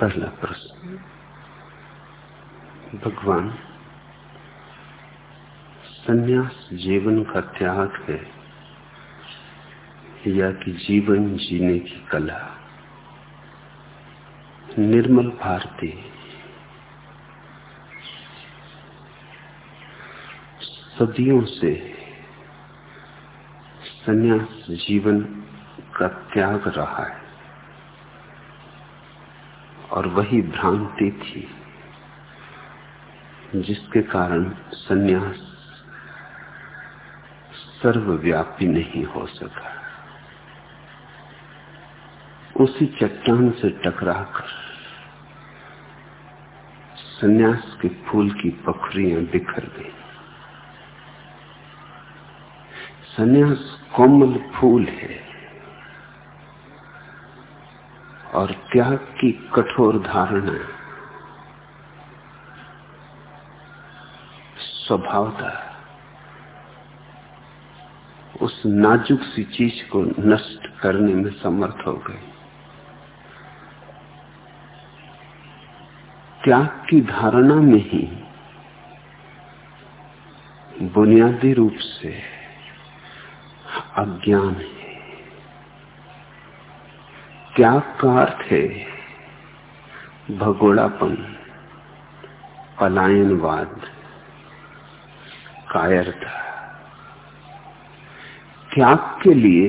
पहला प्रश्न। भगवान, संन्यास जीवन का त्याग है या कि जीवन जीने की कला? निर्मल भारती। सदियों से संन्यास जीवन का त्याग रहा है। और वही भ्रांति थी, जिसके कारण सन्यास सर्वव्यापी नहीं हो सका। उसी चट्टान से टकराकर सन्यास के फूल की पखरियाँ बिखर गई। सन्यास कोमल फूल है। और त्याग की कठोर धारणा। स्वभावता उस नाजुक सी चीज़ को नष्ट करने में समर्थ हो गई त्याग की धारणा में ही बुनियादी रूप से अज्ञान है। त्याग का अर्थ है? भगोड़ापन, पलायनवाद, कायरता। त्याग के लिए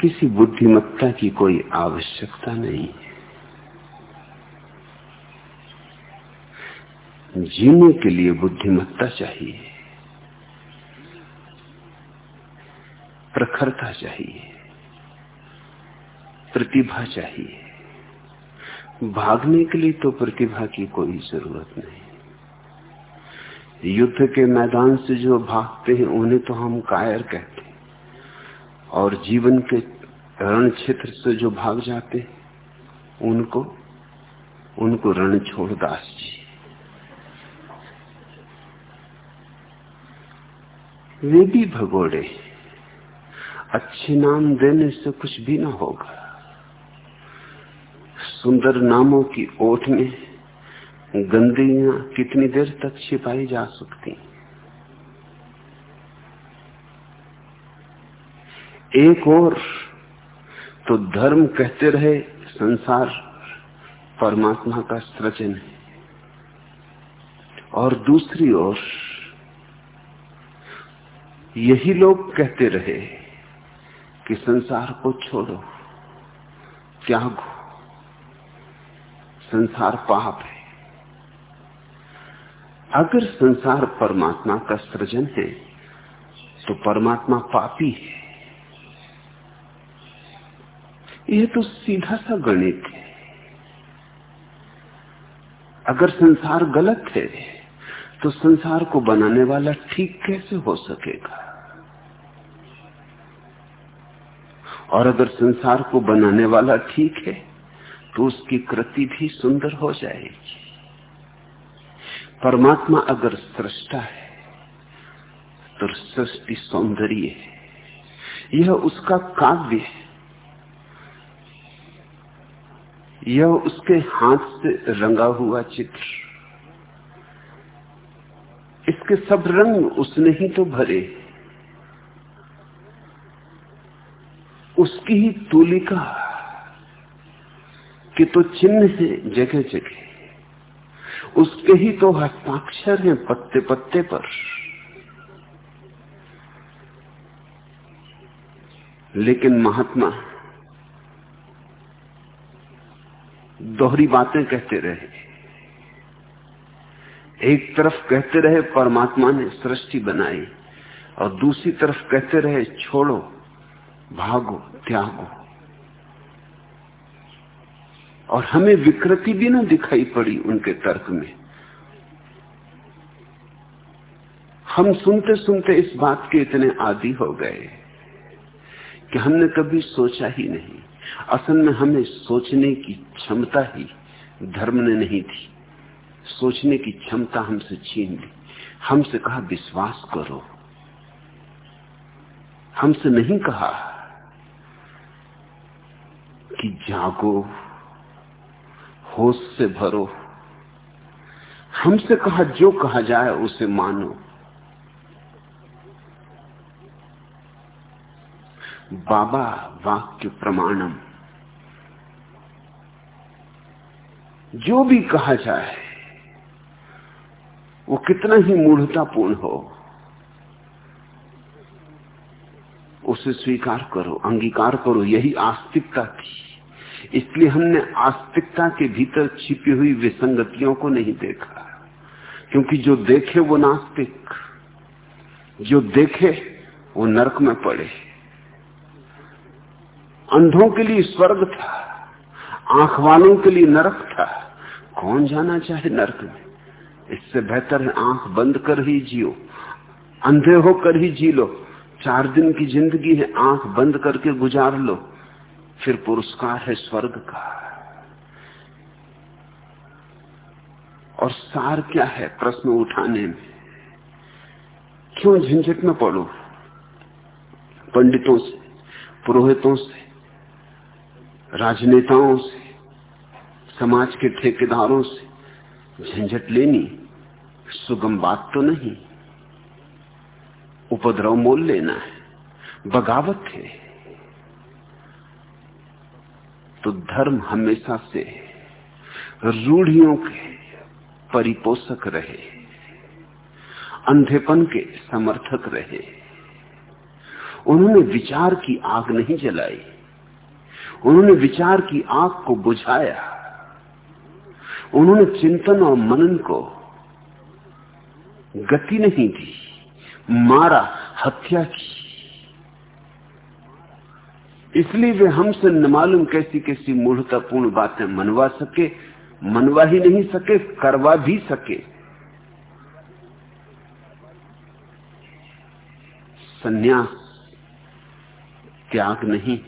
किसी बुद्धिमत्ता की कोई आवश्यकता नहीं है। जीने के लिए बुद्धिमत्ता चाहिए, प्रखरता चाहिए। प्रतिभा चाहिए। भागने के लिए तो प्रतिभा की कोई ज़रूरत नहीं। युद्ध के मैदान से जो भागते हैं, उन्हें तो हम कायर कहते हैं। और जीवन के रण क्षेत्र से जो भाग जाते हैं, उनको उनको रण छोड़ दास जी। वे भी भगोड़े अच्छे नाम देने से कुछ भी ना होगा। सुंदर नामों की ओठ में गंदियाँ कितनी देर तक छिपाई जा सकती एक और तो धर्म कहते रहे संसार परमात्मा का सृजन है। और दूसरी ओर यही लोग कहते रहे कि संसार को छोड़ो, त्यागो संसार पाप है। अगर संसार परमात्मा का सृजन है तो परमात्मा पापी है। यह तो सीधा सा गणित है। अगर संसार गलत है तो संसार को बनाने वाला ठीक कैसे हो सकेगा? और अगर संसार को बनाने वाला ठीक है तो उसकी कृति भी सुंदर हो जाएगी। परमात्मा अगर सृष्टा है तो सृष्टि सौंदर्य है। यह उसका काव्य है। यह उसके हाथ से रंगा हुआ चित्र। इसके सब रंग उसने ही तो भरे उसकी ही तूलिका कि तो चिन्ह है जगह जगह। उसके ही तो हस्ताक्षर हैं पत्ते पत्ते पर। लेकिन महात्मा दोहरी बातें कहते रहे। एक तरफ़ कहते रहे परमात्मा ने सृष्टि बनाई और दूसरी तरफ़ कहते रहे छोड़ो, भागो, त्यागो। और हमें विकृति भी ना दिखाई पड़ी उनके तर्क में। हम सुनते सुनते इस बात के इतने आदि हो गए कि हमने कभी सोचा ही नहीं। असल में हमें सोचने की क्षमता ही धर्म ने नहीं थी। सोचने की क्षमता हमसे छीन ली। हमसे कहा, विश्वास करो। हमसे नहीं कहा कि जागो। होश से भरो। हमसे कहा जो कहा जाए उसे मानो। बाबा वाक्य प्रमाणम। जो भी कहा जाए, वो कितना ही मूढ़तापूर्ण हो, उसे स्वीकार करो, अंगीकार करो, यही आस्तिकता थी। इसलिए हमने आस्तिकता के भीतर छिपी हुई विसंगतियों को नहीं देखा। क्योंकि जो देखे वो नास्तिक, जो देखे वो नरक में पड़े। अंधों के लिए स्वर्ग था, आँख वालों के लिए नरक था। कौन जाना चाहे नरक में? इससे बेहतर है आँख बंद कर ही जियो, अंधे होकर ही जी लो। चार दिन की ज़िंदगी है, आँख बंद करके गुजार लो। फिर पुरस्कार है स्वर्ग का। और सार क्या है प्रश्न उठाने में? क्यों झंझट में पड़ो? पंडितों से, पुरोहितों से, राजनेताओं से, समाज के ठेकेदारों से झंझट लेनी सुगम बात तो नहीं। उपद्रव मोल लेना है, बगावत है। तो धर्म हमेशा से रूढ़ियों के परिपोषक रहे, अंधेपन के समर्थक रहे। उन्होंने विचार की आग नहीं जलाई, उन्होंने विचार की आग को बुझाया, उन्होंने चिंतन और मनन को गति नहीं दी, मारा, हत्या की। इसलिए वे हमसे न मालूम कैसी कैसी मूर्तापूर्ण बातें मनवा सके, मनवा ही नहीं सके, करवा भी सके। सन्यास, त्याग नहीं,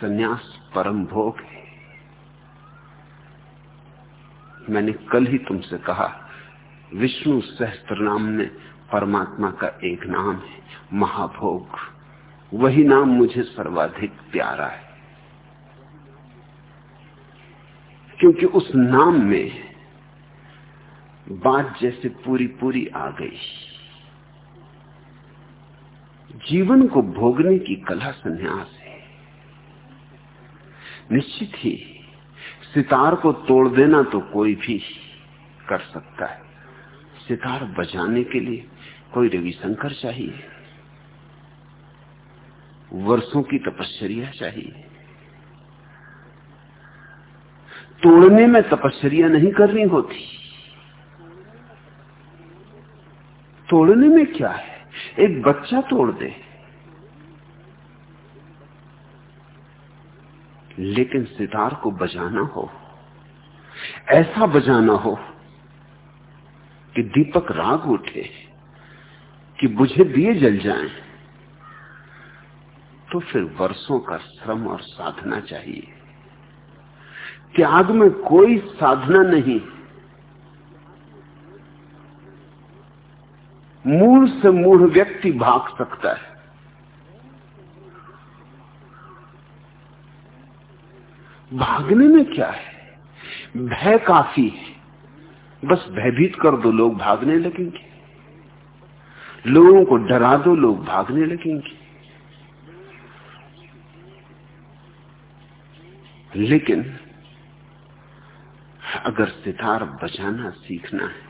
सन्यास परम भोग है। मैंने कल ही तुमसे कहा, विष्णु सहस्त्र नाम में परमात्मा का एक नाम है, महाभोग। वही नाम मुझे सर्वाधिक प्यारा है। क्योंकि उस नाम में बात जैसे पूरी पूरी आ गई। जीवन को भोगने की कला संन्यास है। निश्चित ही सितार को तोड़ देना तो कोई भी कर सकता है। सितार बजाने के लिए कोई रविशंकर चाहिए। वर्षों की तपश्चर्या चाहिए। तोड़ने में तपश्चर्या नहीं करनी होती। तोड़ने में क्या है? एक बच्चा तोड़ दे। लेकिन सितार को बजाना हो ऐसा बजाना हो कि दीपक राग उठे कि बुझे दिए जल जाएँ, तो फिर वर्षों का श्रम और साधना चाहिए। त्याग में कोई साधना नहीं। मूल से मूढ़ व्यक्ति भाग सकता है। भागने में क्या है? भय काफ़ी है। बस भयभीत कर दो लोग भागने लगेंगे। लोगों को डरा दो लोग भागने लगेंगे। लेकिन अगर सितार बजाना सीखना है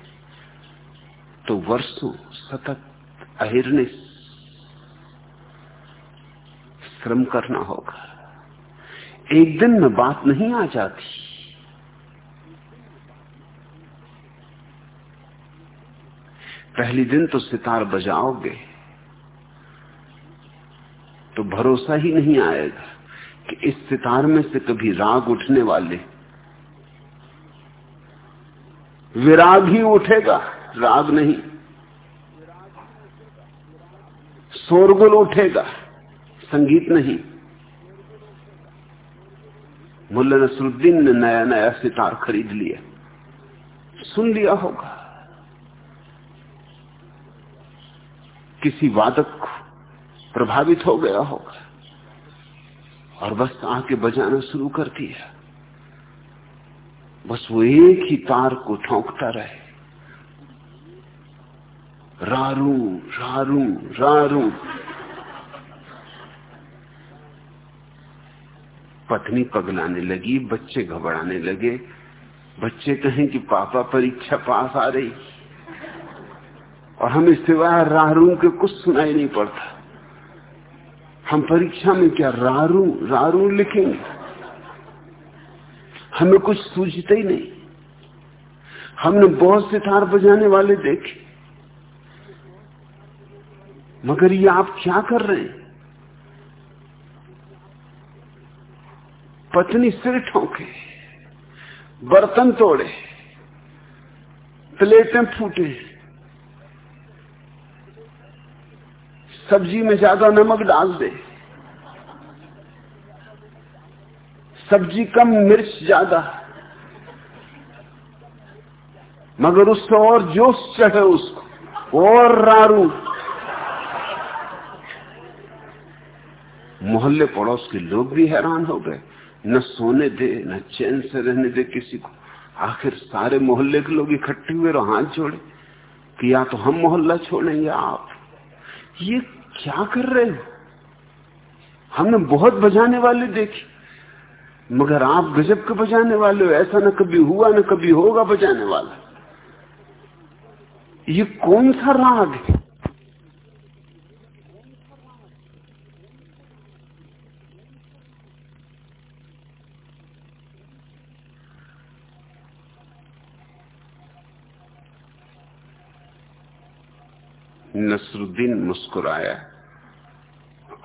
तो वर्षों सतत अहिरने श्रम करना होगा। एक दिन में बात नहीं आ जाती। पहले दिन तो सितार बजाओगे तो भरोसा ही नहीं आएगा। कि इस सितार में से कभी राग उठने वाले। विराग ही उठेगा, राग नहीं। शोरगुल उठेगा, संगीत नहीं। मुल्ला नसरुद्दीन ने नया नया सितार खरीद लिया। सुन लिया होगा। किसी वादक प्रभावित हो गया होगा। और बस आके बजाना शुरू कर दिया। बस वो एक ही तार को ठोंकता रहे। रारू रारू रारू। पत्नी पगलाने लगी, बच्चे घबराने लगे। बच्चे कहें कि पापा परीक्षा पास आ रही। और हमें सिवाय रारू के कुछ सुनाई नहीं पड़ता। हम परीक्षा में क्या रारू रारू लिखेंगे? हमें कुछ सूझते ही नहीं। हमने बहुत से तार बजाने वाले देखे। मगर ये आप क्या कर रहे हैं? पत्नी सिर ठोंके, बर्तन तोड़े, प्लेटें फूटे। सब्ज़ी में ज़्यादा नमक डाल दे। सब्ज़ी कम मिर्च ज़्यादा। मगर उससे और जोश चढ़े उसको, और रारू। मोहल्ले पड़ोस के लोग भी हैरान हो गए। न सोने दे, न चैन से रहने दे किसी को। आखिर सारे मोहल्ले के लोग इकट्ठे हुए और हाथ जोड़े कि या तो हम मोहल्ला छोड़ेंगे आप। ये क्या कर रहे हो? हमने बहुत बजाने वाले देखे, मगर आप गजब के बजाने वाले हो, ऐसा ना कभी हुआ, ना कभी होगा बजाने वाला। ये कौन सा राग है? नसरुद्दीन मुस्कुराया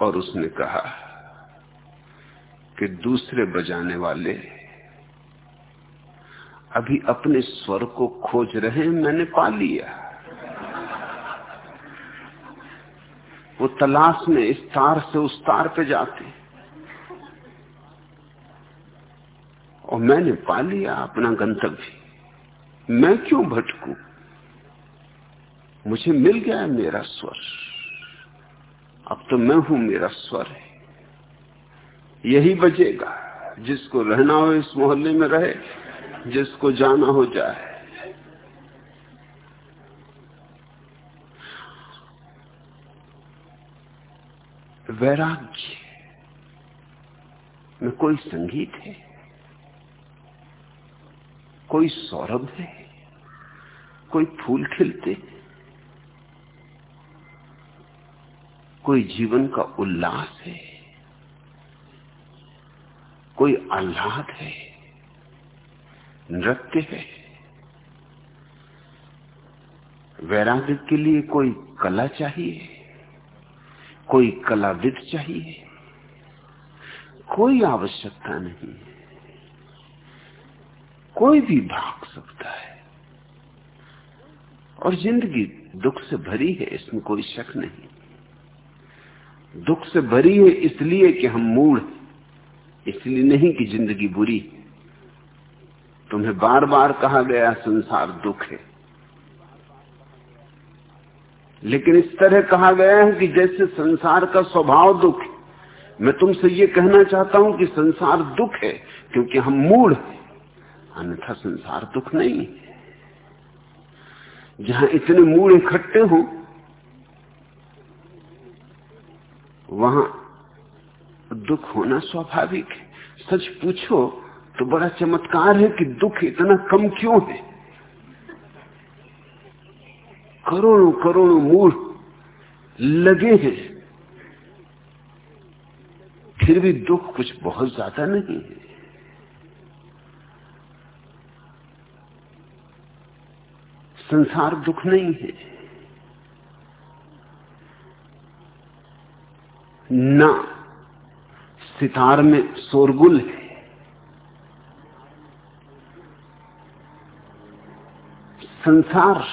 और उसने कहा कि दूसरे बजाने वाले, अभी अपने स्वर को खोज रहे मैंने पा लिया। वो तलाश में इस तार से उस तार पे जाते। और मैंने पा लिया अपना गंतव्य। मैं क्यों भटकू? मुझे मिल गया है मेरा स्वर। अब तो मैं हूँ मेरा स्वर है। यही बजेगा जिसको रहना हो इस मोहल्ले में रहे, जिसको जाना हो जाए। वैराग्य में कोई संगीत है? कोई सौरभ है? कोई फूल खिलते हैं? कोई जीवन का उल्लास है, कोई आह्लाद है, नृत्य है। वैराग्य के लिए कोई कला चाहिए, कोई कलाविद चाहिए, कोई आवश्यकता नहीं कोई भी भाग सकता है। और ज़िंदगी दुख से भरी है, इसमें कोई शक नहीं। दुख से भरी है इसलिए कि हम मूड इसलिए नहीं कि ज़िंदगी बुरी तुम्हें बार बार कहा गया संसार दुख है। लेकिन इस तरह कहा गया है कि जैसे संसार का स्वभाव दुख है, मैं तुमसे ये कहना चाहता हूँ कि संसार दुख है क्योंकि हम मूड हैं। अन्यथा संसार दुख नहीं है। जहाँ इतने मूड इकट्ठे हों वहाँ दुख होना स्वाभाविक है। सच पूछो तो बड़ा चमत्कार है कि दुख इतना कम क्यों है? करोड़ों करोड़ों मूर्ख लगे हैं। फिर भी दुख कुछ बहुत ज़्यादा नहीं है। संसार दुख नहीं है। न। सितार में शोरगुल है। संसार।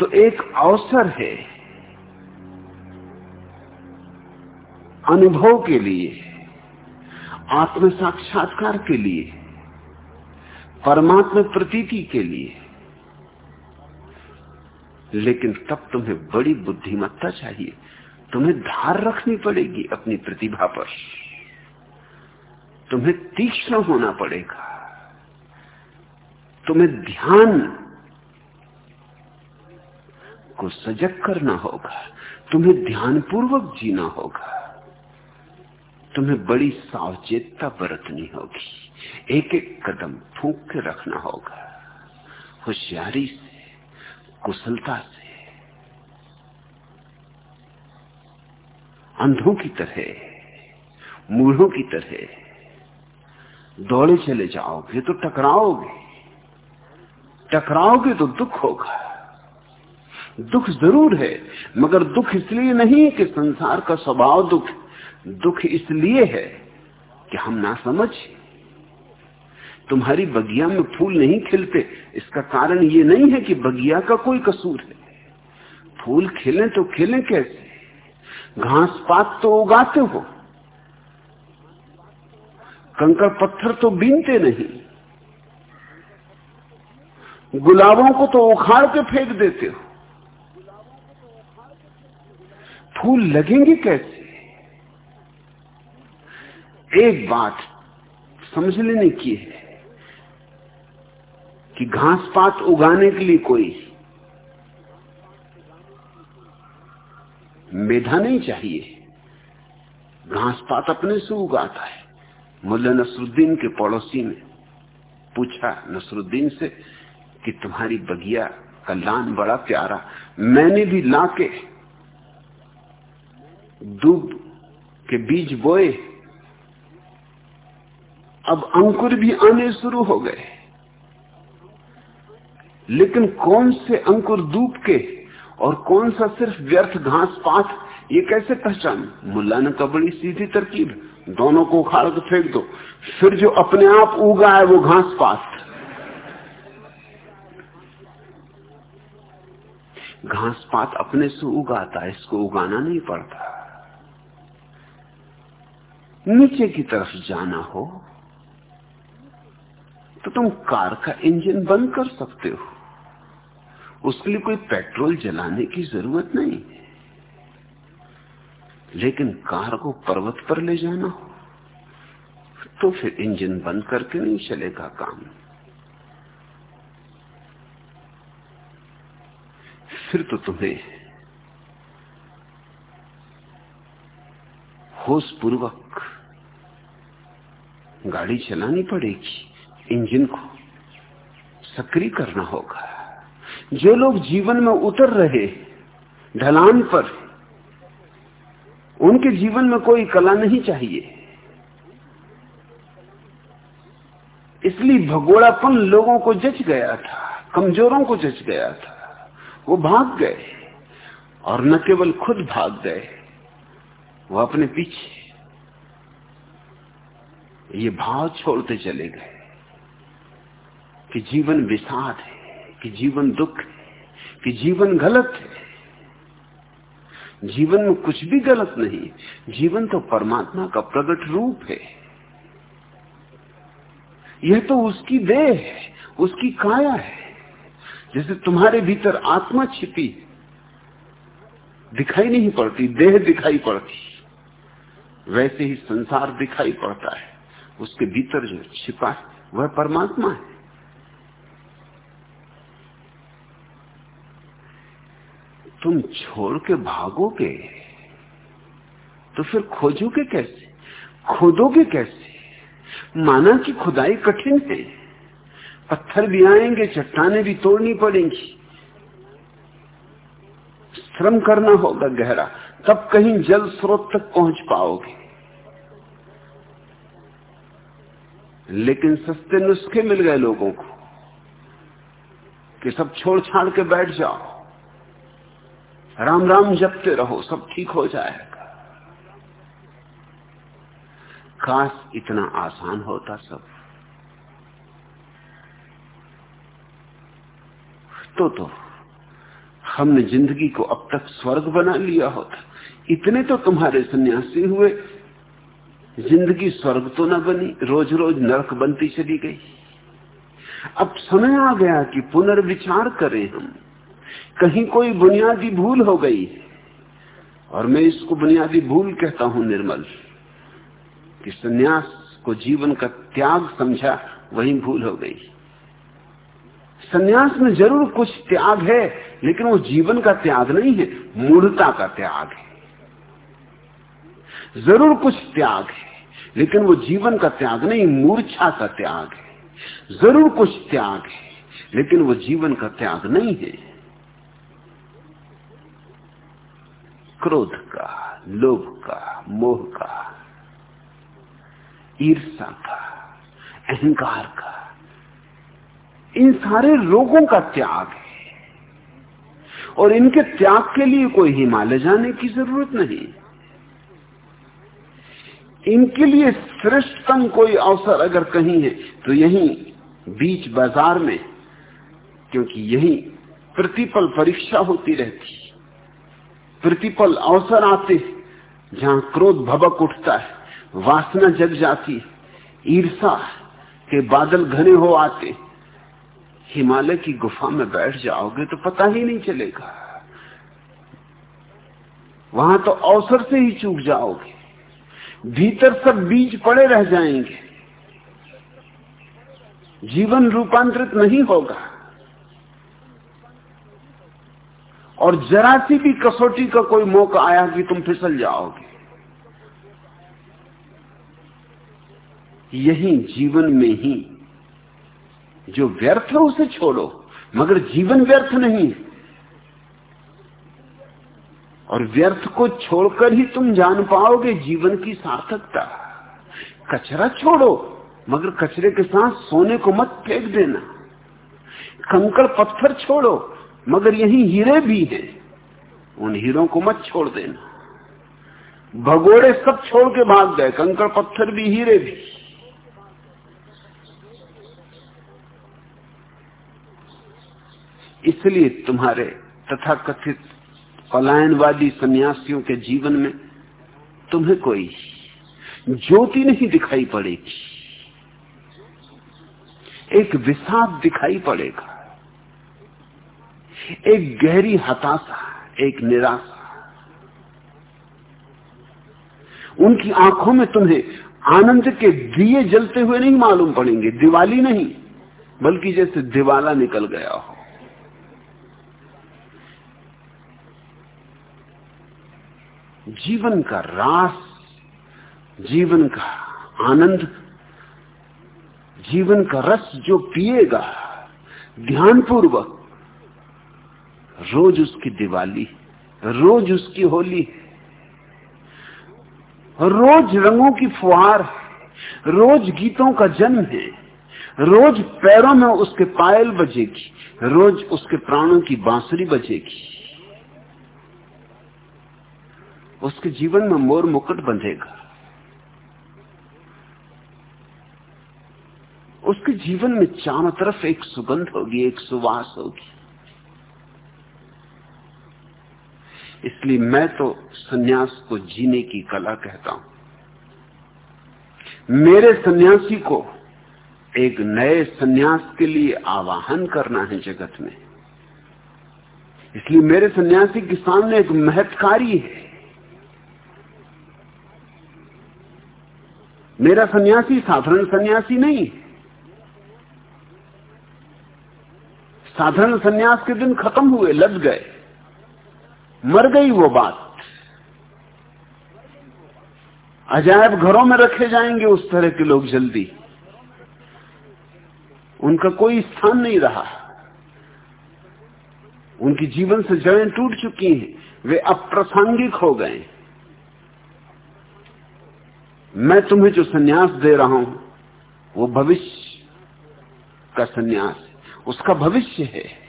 तो एक अवसर है अनुभव के लिए आत्म साक्षात्कार के लिए, परमात्मा प्रतीति के लिए। लेकिन तब तुम्हें बड़ी बुद्धिमत्ता चाहिए। तुम्हें धार रखनी पड़ेगी अपनी प्रतिभा पर। तुम्हें तीक्ष्ण होना पड़ेगा। तुम्हें ध्यान को सजग करना होगा। तुम्हें ध्यानपूर्वक जीना होगा। तुम्हें बड़ी सावचेतता बरतनी होगी। एक एक कदम फूक के रखना होगा। होशियारी कुशलता से। अंधों की तरह, मूढ़ों की तरह, दौड़े चले जाओगे तो टकराओगे। टकराओगे तो दुख होगा। दुख ज़रूर है, मगर दुख इसलिए नहीं कि संसार का स्वभाव दुख। दुख इसलिए है कि हम ना समझ। तुम्हारी बगिया में फूल नहीं खिलते। इसका कारण ये नहीं है कि बगिया का कोई कसूर है। फूल खिले तो खिले कैसे? घास पात तो उगाते हो। कंकर पत्थर तो बीनते नहीं। गुलाबों को तो उखाड़ के फेंक देते हो। फूल लगेंगे कैसे? एक बात समझ लेने की है। कि घास पात उगाने के लिए कोई मेधा नहीं चाहिए। घास पात अपने से उगाता है। मुल्ला नसरुद्दीन के पड़ोसी ने पूछा, नसरुद्दीन से कि तुम्हारी बगिया का लान बड़ा प्यारा, मैंने भी लाके दूब के बीज बोए। अब अंकुर भी आने शुरू हो गए। लेकिन कौन से अंकुर दूब के और कौन सा सिर्फ़ व्यर्थ घास पात, ये कैसे पहचान? मुल्ला ने तो बड़ी सीधी तरकीब, दोनों को उखाड़ के फेंक दो। फिर जो अपने आप उगा है वो घास पात। घास पात अपने से उगाता है, इसको उगाना नहीं पड़ता। नीचे की तरफ़ जाना हो तो तुम कार का इंजन बंद कर सकते हो। उसके लिए कोई पेट्रोल जलाने की ज़रूरत नहीं। लेकिन कार को पर्वत पर ले जाना हो तो फिर इंजन बंद करके नहीं चलेगा काम। फिर तो तुम्हें होश पूर्वक गाड़ी चलानी पड़ेगी। इंजन को सक्रिय करना होगा। जो लोग जीवन में उतर रहे ढलान पर, उनके जीवन में कोई कला नहीं चाहिए। इसलिए भगोड़ापन लोगों को जच गया था, कमजोरों को जच गया था। वो भाग गए, और न केवल खुद भाग गए, वो अपने पीछे, ये भाव छोड़ते चले गए कि जीवन विषाद है। कि जीवन दुख है, कि जीवन गलत है। जीवन में कुछ भी गलत नहीं जीवन तो परमात्मा का प्रकट रूप है। यह तो उसकी देह है, उसकी काया है, जैसे तुम्हारे भीतर आत्मा छिपी दिखाई नहीं पड़ती, देह दिखाई पड़ती। वैसे ही संसार दिखाई पड़ता है, उसके भीतर जो छिपा है, वह परमात्मा है। तुम छोड़ के भागोगे? तो फिर खोजोगे कैसे? खोदोगे कैसे? माना कि खुदाई कठिन है। पत्थर भी आएँगे, चट्टाने भी तोड़नी पड़ेंगी। श्रम करना होगा गहरा, तब कहीं जल स्रोत तक पहुँच पाओगे। लेकिन सस्ते नुस्खे मिल गए लोगों को, कि सब छोड़ छाड़ के बैठ जाओ। राम राम जपते रहो, सब ठीक हो जाएगा। काश इतना आसान होता सब। तो तो हमने ज़िंदगी को अब तक स्वर्ग बना लिया होता। इतने तो तुम्हारे सन्यासी हुए, ज़िंदगी स्वर्ग तो न बनी रोज रोज नरक बनती चली गई। अब समय आ गया कि पुनर्विचार करें हम। कहीं कोई बुनियादी भूल हो गई। और मैं इसको बुनियादी भूल कहता हूँ, निर्मल। कि सन्यास को जीवन का त्याग समझा, वही भूल हो गई। सन्यास में ज़रूर कुछ त्याग है, लेकिन वो जीवन का त्याग नहीं है मूर्ता का त्याग है। ज़रूर कुछ त्याग है, लेकिन वो जीवन का त्याग नहीं, मूर्छा का त्याग है। ज़रूर कुछ त्याग है, लेकिन वो जीवन का त्याग नहीं है। क्रोध का, लोभ का, मोह का ईर्षा का, अहंकार का, इन सारे रोगों का त्याग है। और इनके त्याग के लिए कोई हिमालय जाने की ज़रूरत नहीं। इनके लिए श्रेष्ठतम कोई अवसर अगर कहीं है तो यही बीच बाज़ार में, क्योंकि यही प्रतिपल परीक्षा होती रहती प्रतिपल अवसर आते जहाँ क्रोध भबक उठता है, वासना जग जाती ईर्षा के बादल घने हो आते हिमालय की गुफा में बैठ जाओगे तो पता ही नहीं चलेगा। वहाँ तो अवसर से ही चूक जाओगे, भीतर सब बीज पड़े रह जाएँगे। जीवन रूपांतरित नहीं होगा। और जरा सी भी कसौटी का कोई मौका आया कि तुम फिसल जाओगे। यही जीवन में ही जो व्यर्थ है उसे छोड़ो, मगर जीवन व्यर्थ नहीं और व्यर्थ को छोड़कर ही तुम जान पाओगे जीवन की सार्थकता। कचरा छोड़ो, मगर कचरे के साथ सोने को मत फेंक देना। कंकड़ पत्थर छोड़ो मगर यही हीरे भी हैं। उन हीरों को मत छोड़ देना। भगोड़े सब छोड़ के भाग गए, कंकड़ पत्थर भी, हीरे भी। इसलिए तुम्हारे तथाकथित पलायनवादी सन्यासियों के जीवन में तुम्हें कोई ज्योति नहीं दिखाई पड़ेगी। एक विषाद दिखाई पड़ेगा। एक गहरी हताशा, एक निराशा। उनकी आँखों में तुम्हें आनंद के दिए जलते हुए नहीं मालूम पड़ेंगे, दिवाली नहीं, बल्कि जैसे दिवाला निकल गया हो। जीवन का रास, जीवन का आनंद, जीवन का रस जो पिएगा, ध्यानपूर्वक रोज उसकी दिवाली रोज उसकी होली रोज रंगों की फुहार रोज गीतों का जन्म है, रोज पैरों में उसके पायल बजेगी, रोज उसके प्राणों की बांसुरी बजेगी। उसके जीवन में मोर मुकुट बंधेगा। उसके जीवन में चारों तरफ़ एक सुगंध होगी, एक सुवास होगी। इसलिए मैं तो सन्यास को जीने की कला कहता हूँ। मेरे सन्यासी को एक नए सन्यास के लिए आवाहन करना है जगत में। इसलिए मेरे सन्यासी के सामने एक महत्कारी है। मेरा सन्यासी साधारण सन्यासी नहीं साधारण सन्यास के दिन खत्म हुए लग गए। मर गई वो बात। अजायब घरों में रखे जाएँगे उस तरह के लोग जल्दी। उनका कोई स्थान नहीं रहा। उनकी जीवन से जड़ें टूट चुकी हैं। वे अप्रासंगिक हो गए। मैं तुम्हें जो सन्यास दे रहा हूँ, वो भविष्य का सन्यास उसका भविष्य है।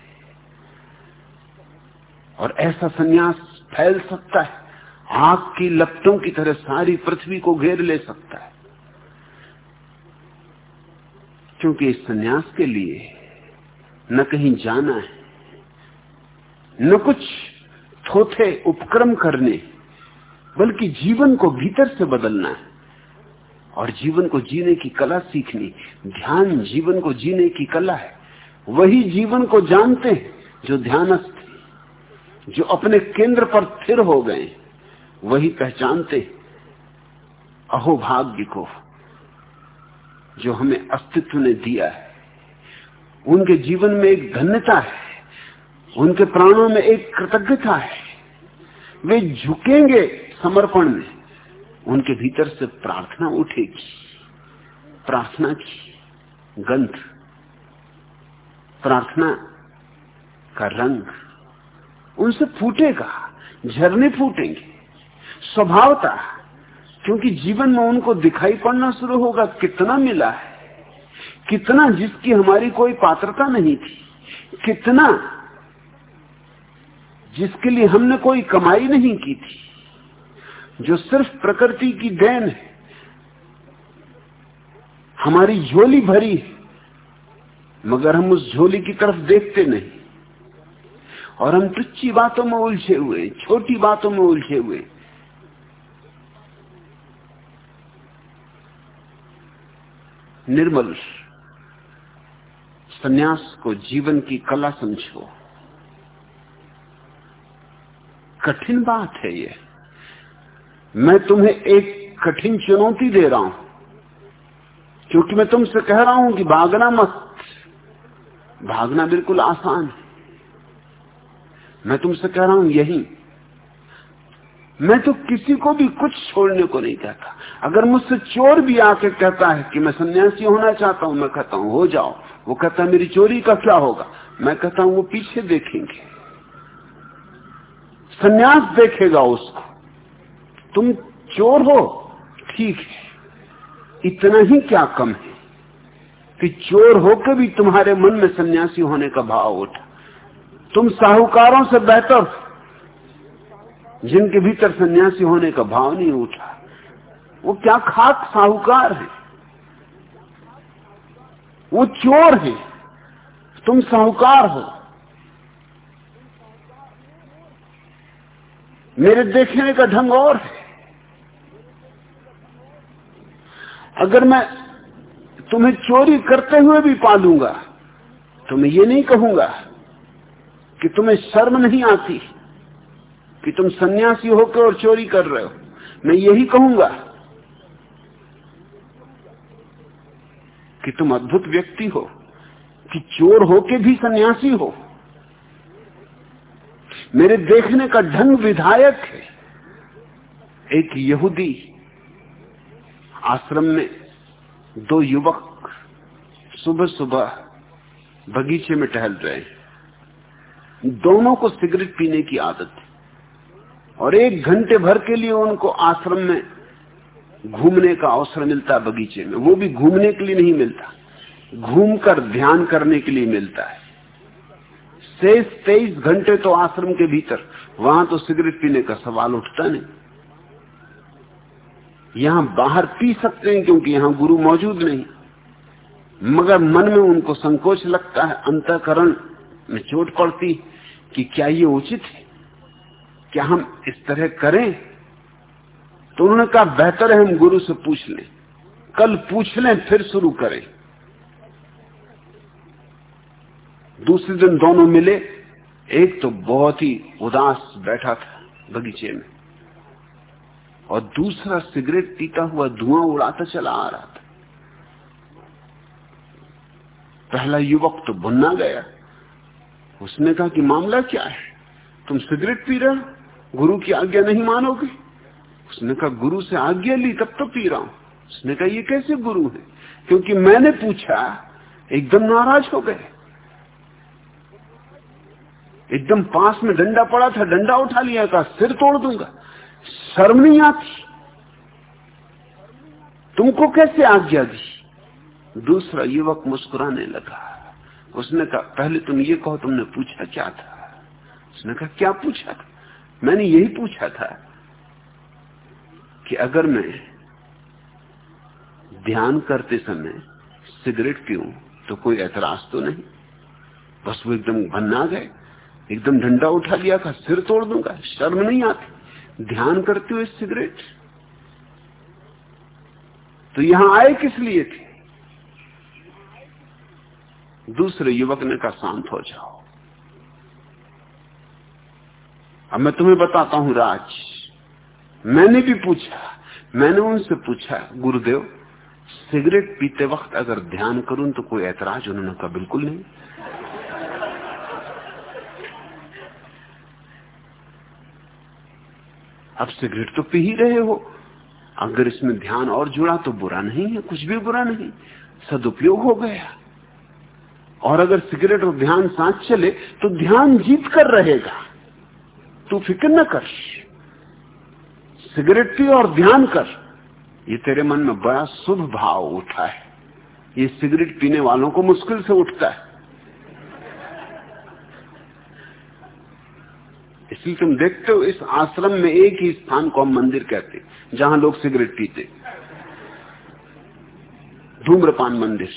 और ऐसा सन्यास फैल सकता है। आग की लपटों की तरह सारी पृथ्वी को घेर ले सकता है। क्योंकि इस सन्यास के लिए न कहीं जाना है, न कुछ थोथे उपक्रम करने, बल्कि जीवन को भीतर से बदलना है और जीवन को जीने की कला सीखनी। ध्यान जीवन को जीने की कला है। वही जीवन को जानते हैं जो ध्यानस्थ जो अपने केंद्र पर स्थिर हो गए, वही पहचानते अहोभाग्य को, जो हमें अस्तित्व ने दिया है। उनके जीवन में एक धन्यता है, उनके प्राणों में एक कृतज्ञता है। वे झुकेंगे समर्पण में, उनके भीतर से प्रार्थना उठेगी, प्रार्थना की गंध, प्रार्थना का रंग उनसे फूटेगा, झरने फूटेंगे। स्वभावता, क्योंकि जीवन में उनको दिखाई पड़ना शुरू होगा, कितना मिला है, कितना जिसकी हमारी कोई पात्रता नहीं थी, कितना जिसके लिए हमने कोई कमाई नहीं की थी, जो सिर्फ़ प्रकृति की देन है, हमारी झोली भरी है, मगर हम उस झोली की तरफ़ देखते नहीं। और हम तुच्छी बातों में उलझे हुए, छोटी बातों में उलझे हुए। निर्मल, सन्यास को जीवन की कला समझो। कठिन बात है ये। मैं तुम्हें एक कठिन चुनौती दे रहा हूँ, क्योंकि मैं तुमसे कह रहा हूँ कि भागना मत। भागना बिल्कुल आसान है। मैं तुमसे कह रहा हूँ यही। मैं तो किसी को भी कुछ छोड़ने को नहीं कहता। अगर मुझसे चोर भी आके कहता है कि मैं सन्यासी होना चाहता हूँ, मैं कहता हूँ, हो जाओ। वो कहता है, मेरी चोरी का क्या होगा? मैं कहता हूँ, वो पीछे देखेंगे। सन्यास देखेगा उसको। तुम चोर हो? ठीक है। इतना ही क्या कम है कि चोर होकर भी तुम्हारे मन में सन्यासी होने का भाव उठा। तुम साहूकारों से बेहतर जिनके भीतर सन्यासी होने का भाव नहीं उठा। वो क्या खाक साहूकार है? वो चोर है। तुम साहूकार हो। मेरे देखने का ढंग और है। अगर मैं तुम्हें चोरी करते हुए भी पालूँगा तो मैं ये नहीं कहूँगा कि तुम्हें शर्म नहीं आती कि तुम सन्यासी होकर और चोरी कर रहे हो। मैं यही कहूँगा कि तुम अद्भुत व्यक्ति हो, कि चोर होके भी सन्यासी हो। मेरे देखने का ढंग विधायक है। एक यहूदी आश्रम में दो युवक सुबह सुबह बगीचे में टहल रहे दोनों को सिगरेट पीने की आदत थी। और एक घंटे भर के लिए उनको आश्रम में घूमने का अवसर मिलता बगीचे में। वो भी घूमने के लिए नहीं मिलता। घूमकर, ध्यान करने के लिए मिलता है। शेष तेईस घंटे तो आश्रम के भीतर। वहाँ तो सिगरेट पीने का सवाल उठता नहीं। यहाँ बाहर पी सकते हैं क्योंकि यहाँ गुरु मौजूद नहीं। मगर मन में उनको संकोच लगता है। अंतकरण में चोट पड़ती कि क्या ये उचित है? क्या हम इस तरह करें? तो उन्होंने कहा, बेहतर है हम गुरु से पूछ लें। कल पूछ लें, फिर शुरू करें। दूसरे दिन दोनों मिले। एक तो बहुत ही उदास बैठा था बगीचे में। और दूसरा सिगरेट पीता हुआ धुआँ उड़ाता चला आ रहा था। पहला युवक तो भुन्ना गया। उसने कहा कि मामला क्या है? तुम सिगरेट पी रहे गुरु की आज्ञा नहीं मानोगे? उसने कहा, गुरु से आज्ञा ली, तब तो पी रहा हूँ। उसने कहा, ये कैसे गुरु है? क्योंकि मैंने पूछा, एकदम नाराज़ हो गए। एकदम पास में डंडा पड़ा था, डंडा उठा लिया, कहा, सिर तोड़ दूँगा। शर्म नहीं आती। तुमको कैसे आज्ञा दी? दूसरा युवक मुस्कुराने लगा। उसने कहा, पहले तुम ये कहो, तुमने पूछा क्या था? उसने कहा, क्या पूछा था? मैंने यही पूछा था कि अगर मैं ध्यान करते समय सिगरेट पीऊं तो कोई ऐतराज तो नहीं? बस वो एकदम भन्ना गए, एकदम डंडा उठा लिया था सिर तोड़ दूँगा, शर्म नहीं आती। ध्यान करते हुए सिगरेट? तो यहाँ आए किस लिए थे? दूसरे युवक ने कहा, शांत हो जाओ। अब मैं तुम्हें बताता हूँ राज। मैंने भी पूछा, मैंने उनसे पूछा, गुरुदेव, सिगरेट पीते वक्त अगर ध्यान करूँ तो कोई ऐतराज उन्होंने कहा, बिल्कुल नहीं। अब सिगरेट तो पी ही रहे हो। अगर इसमें ध्यान और जुड़ा तो बुरा नहीं है, कुछ भी बुरा नहीं। सदुपयोग हो गया। और अगर सिगरेट और ध्यान साथ चले तो ध्यान जीत कर रहेगा। तू फ़िक्र न कर। सिगरेट पी और ध्यान कर। ये तेरे मन में बड़ा शुभ भाव उठा है। ये सिगरेट पीने वालों को मुश्किल से उठता है। इसलिए तुम देखते हो, इस आश्रम में एक ही स्थान को हम मंदिर कहते जहाँ लोग सिगरेट पीते धूम्रपान मंदिर।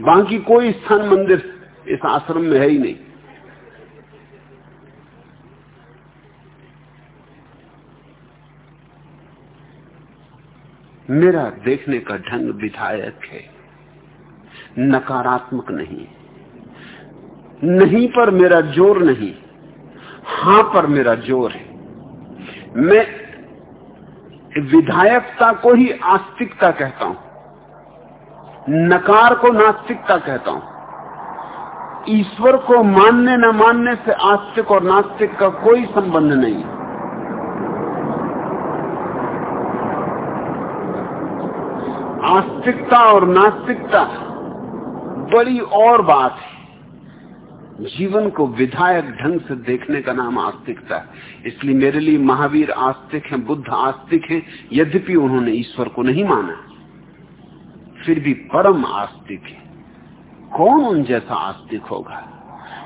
बाकी कोई स्थान मंदिर इस आश्रम में है ही नहीं। मेरा देखने का ढंग विधायक है, नकारात्मक नहीं। नहीं पर मेरा ज़ोर नहीं, हाँ पर मेरा ज़ोर है। मैं विधायकता को ही आस्तिकता कहता हूँ। नकार को नास्तिकता कहता हूँ। ईश्वर को मानने, न मानने से आस्तिक और नास्तिक का कोई संबंध नहीं। आस्तिकता और नास्तिकता बड़ी और बात है। जीवन को विधायक ढंग से देखने का नाम आस्तिकता है। इसलिए मेरे लिए महावीर आस्तिक हैं, बुद्ध आस्तिक हैं, यद्यपि उन्होंने ईश्वर को नहीं माना। फिर भी परम आस्तिक है। कौन उन जैसा आस्तिक होगा?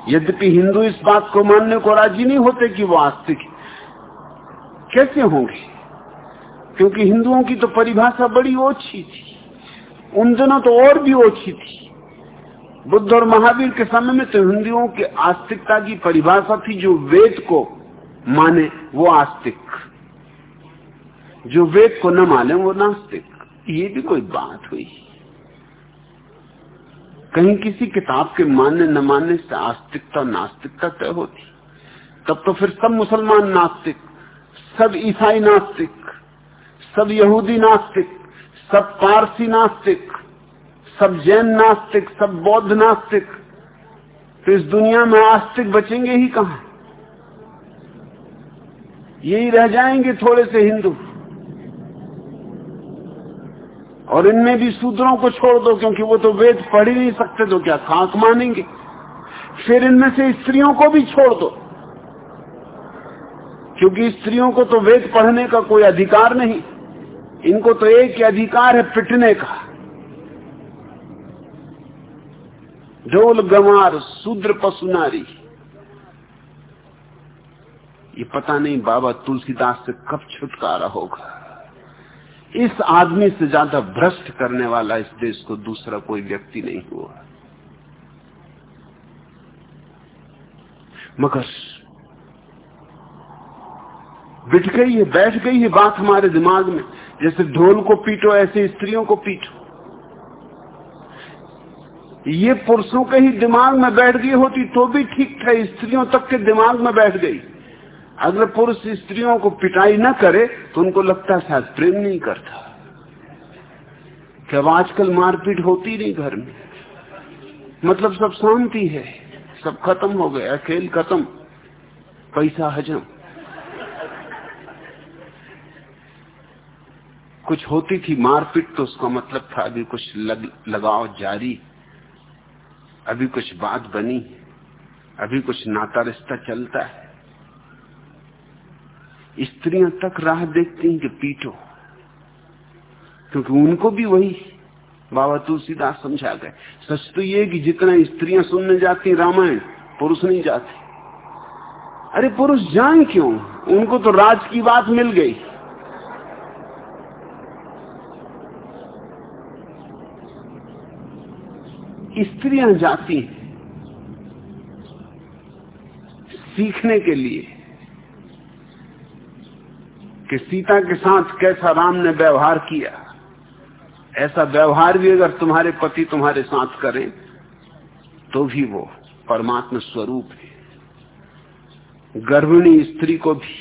यद्यपि हिंदू इस बात को मानने को राज़ी नहीं होते कि वो आस्तिक कैसे होंगे? क्योंकि हिंदुओं की तो परिभाषा बड़ी ओछी थी। उन दिनों तो और भी ओछी थी। बुद्ध और महावीर के समय में तो हिंदुओं की आस्तिकता की परिभाषा थी, जो वेद को माने वो आस्तिक। जो वेद को न माने वो नास्तिक। ये भी कोई बात हुई। कहीं किसी किताब के मानने, न मानने से आस्तिकता, नास्तिकता तय होती। तब तो फिर सब मुसलमान नास्तिक, सब ईसाई नास्तिक, सब यहूदी नास्तिक, सब पारसी नास्तिक, सब जैन नास्तिक, सब बौद्ध नास्तिक। तो इस दुनिया में आस्तिक बचेंगे ही कहा? यही रह जाएँगे थोड़े से हिंदू। और इनमें भी सूत्रों को छोड़ दो, क्योंकि वो तो वेद पढ़ ही नहीं सकते तो क्या खाक मानेंगे? फिर इनमें से स्त्रियों को भी छोड़ दो। क्योंकि स्त्रियों को तो वेद पढ़ने का कोई अधिकार नहीं। इनको तो एक ही अधिकार है पिटने का। ढोल गमार शूद्र पशु नारी ये पता नहीं बाबा तुलसीदास से कब छुटकारा होगा। इस आदमी से ज़्यादा भ्रष्ट करने वाला इस देश को दूसरा कोई व्यक्ति नहीं हुआ। मगर बिठ गई है, बैठ गई है बात हमारे दिमाग में। जैसे ढोल को पीटो, ऐसे स्त्रियों को पीटो। ये पुरुषों के ही दिमाग में बैठ गई होती तो भी ठीक था, स्त्रियों तक के दिमाग में बैठ गई। अगर पुरुष स्त्रियों को पिटाई न करे तो उनको लगता शायद प्रेम नहीं करता। कि अब आजकल मारपीट होती नहीं घर में? मतलब सब शांति है सब खत्म हो गया खेल खत्म पैसा हजम। कुछ होती थी मारपीट तो उसका मतलब था अभी कुछ लग, लगाव जारी अभी कुछ बात बनी अभी कुछ नाता रिश्ता चलता है। स्त्रियाँ तक राह देखती हैं कि पीटो। क्योंकि उनको भी वही बाबा तुलसीदास समझा गए। सच तो ये कि जितना स्त्रियाँ सुनने जाती रामायण, पुरुष नहीं जाते। अरे पुरुष जाए क्यों? उनको तो राज की बात मिल गई। स्त्रियाँ जाती हैं सीखने के लिए। कि सीता के साथ कैसा राम ने व्यवहार किया। ऐसा व्यवहार भी अगर तुम्हारे पति तुम्हारे साथ करें तो भी वो परमात्मा स्वरूप है। गर्भिणी स्त्री को भी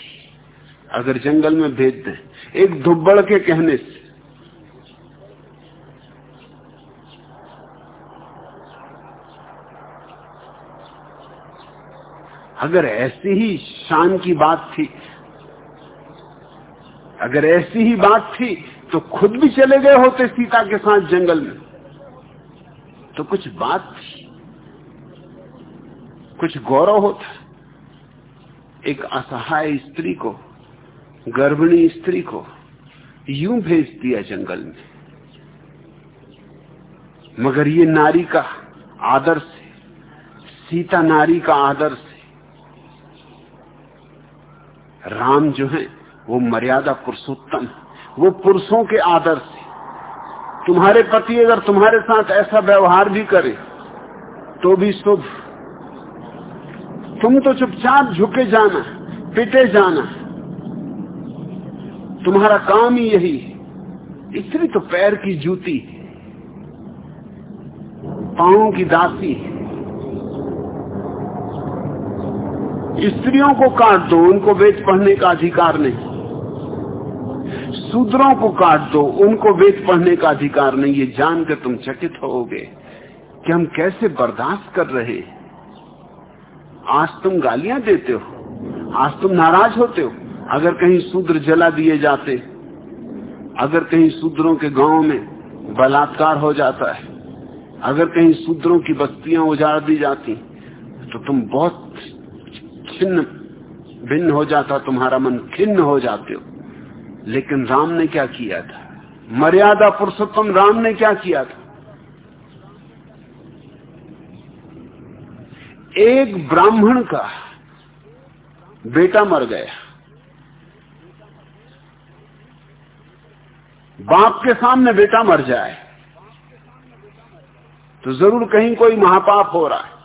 अगर जंगल में भेज दें, एक धुब्बड़ के कहने से, अगर ऐसी ही शान की बात थी अगर ऐसी ही बात थी तो खुद भी चले गए होते सीता के साथ जंगल में। तो कुछ बात थी। कुछ गौरव होता। एक असहाय स्त्री को, गर्भिणी स्त्री को यूँ भेज दिया जंगल में। मगर ये नारी का आदर्श है सीता नारी का आदर्श है राम जो है वो मर्यादा पुरुषोत्तम वो पुरुषों के आदर्श है तुम्हारे पति अगर तुम्हारे साथ ऐसा व्यवहार भी करे तो भी शुभ। तुम तो चुपचाप झुके जाना, पिटे जाना। तुम्हारा काम ही यही है। स्त्री तो पैर की जूती पाओ की दासी स्त्रियों को काट दो, उनको वेद पढ़ने का अधिकार नहीं। शूद्रों को काट दो, उनको वेद पढ़ने का अधिकार नहीं ये जानकर तुम चकित होगे कि हम कैसे बर्दाश्त कर रहे आज तुम गालियाँ देते हो, आज तुम नाराज़ होते हो, अगर कहीं शूद्र जला दिए जाते, अगर कहीं शूद्रों के गाँव में बलात्कार हो जाता है, अगर कहीं शूद्रों की बस्तियाँ उजाड़ दी जाती तो तुम बहुत छिन्न भिन्न हो जाता, तुम्हारा मन खिन्न हो जाते हो। लेकिन राम ने क्या किया था? मर्यादा पुरुषोत्तम राम ने क्या किया था? एक ब्राह्मण का बेटा मर गया। बाप के सामने बेटा मर जाए तो ज़रूर कहीं कोई महापाप हो रहा है।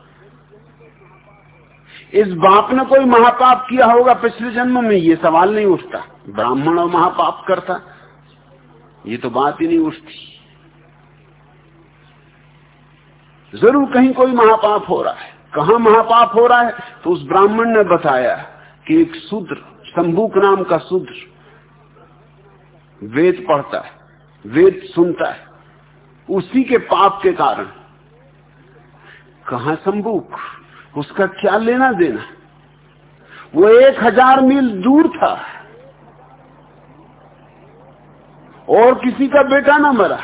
इस बाप ने कोई महापाप किया होगा पिछले जन्म में? ये सवाल नहीं उठता। ब्राह्मण और महापाप करता। ये तो बात ही नहीं उठती। ज़रूर कहीं कोई महापाप हो रहा है। कहा महापाप हो रहा है? तो उस ब्राह्मण ने बताया कि एक शूद्र, शंभुक नाम का शूद्र, वेद पढ़ता है, वेद सुनता है। उसी के पाप के कारण। कहा शंभुक? उसका क्या लेना देना? वो एक हज़ार मील दूर था। और किसी का बेटा ना मरा।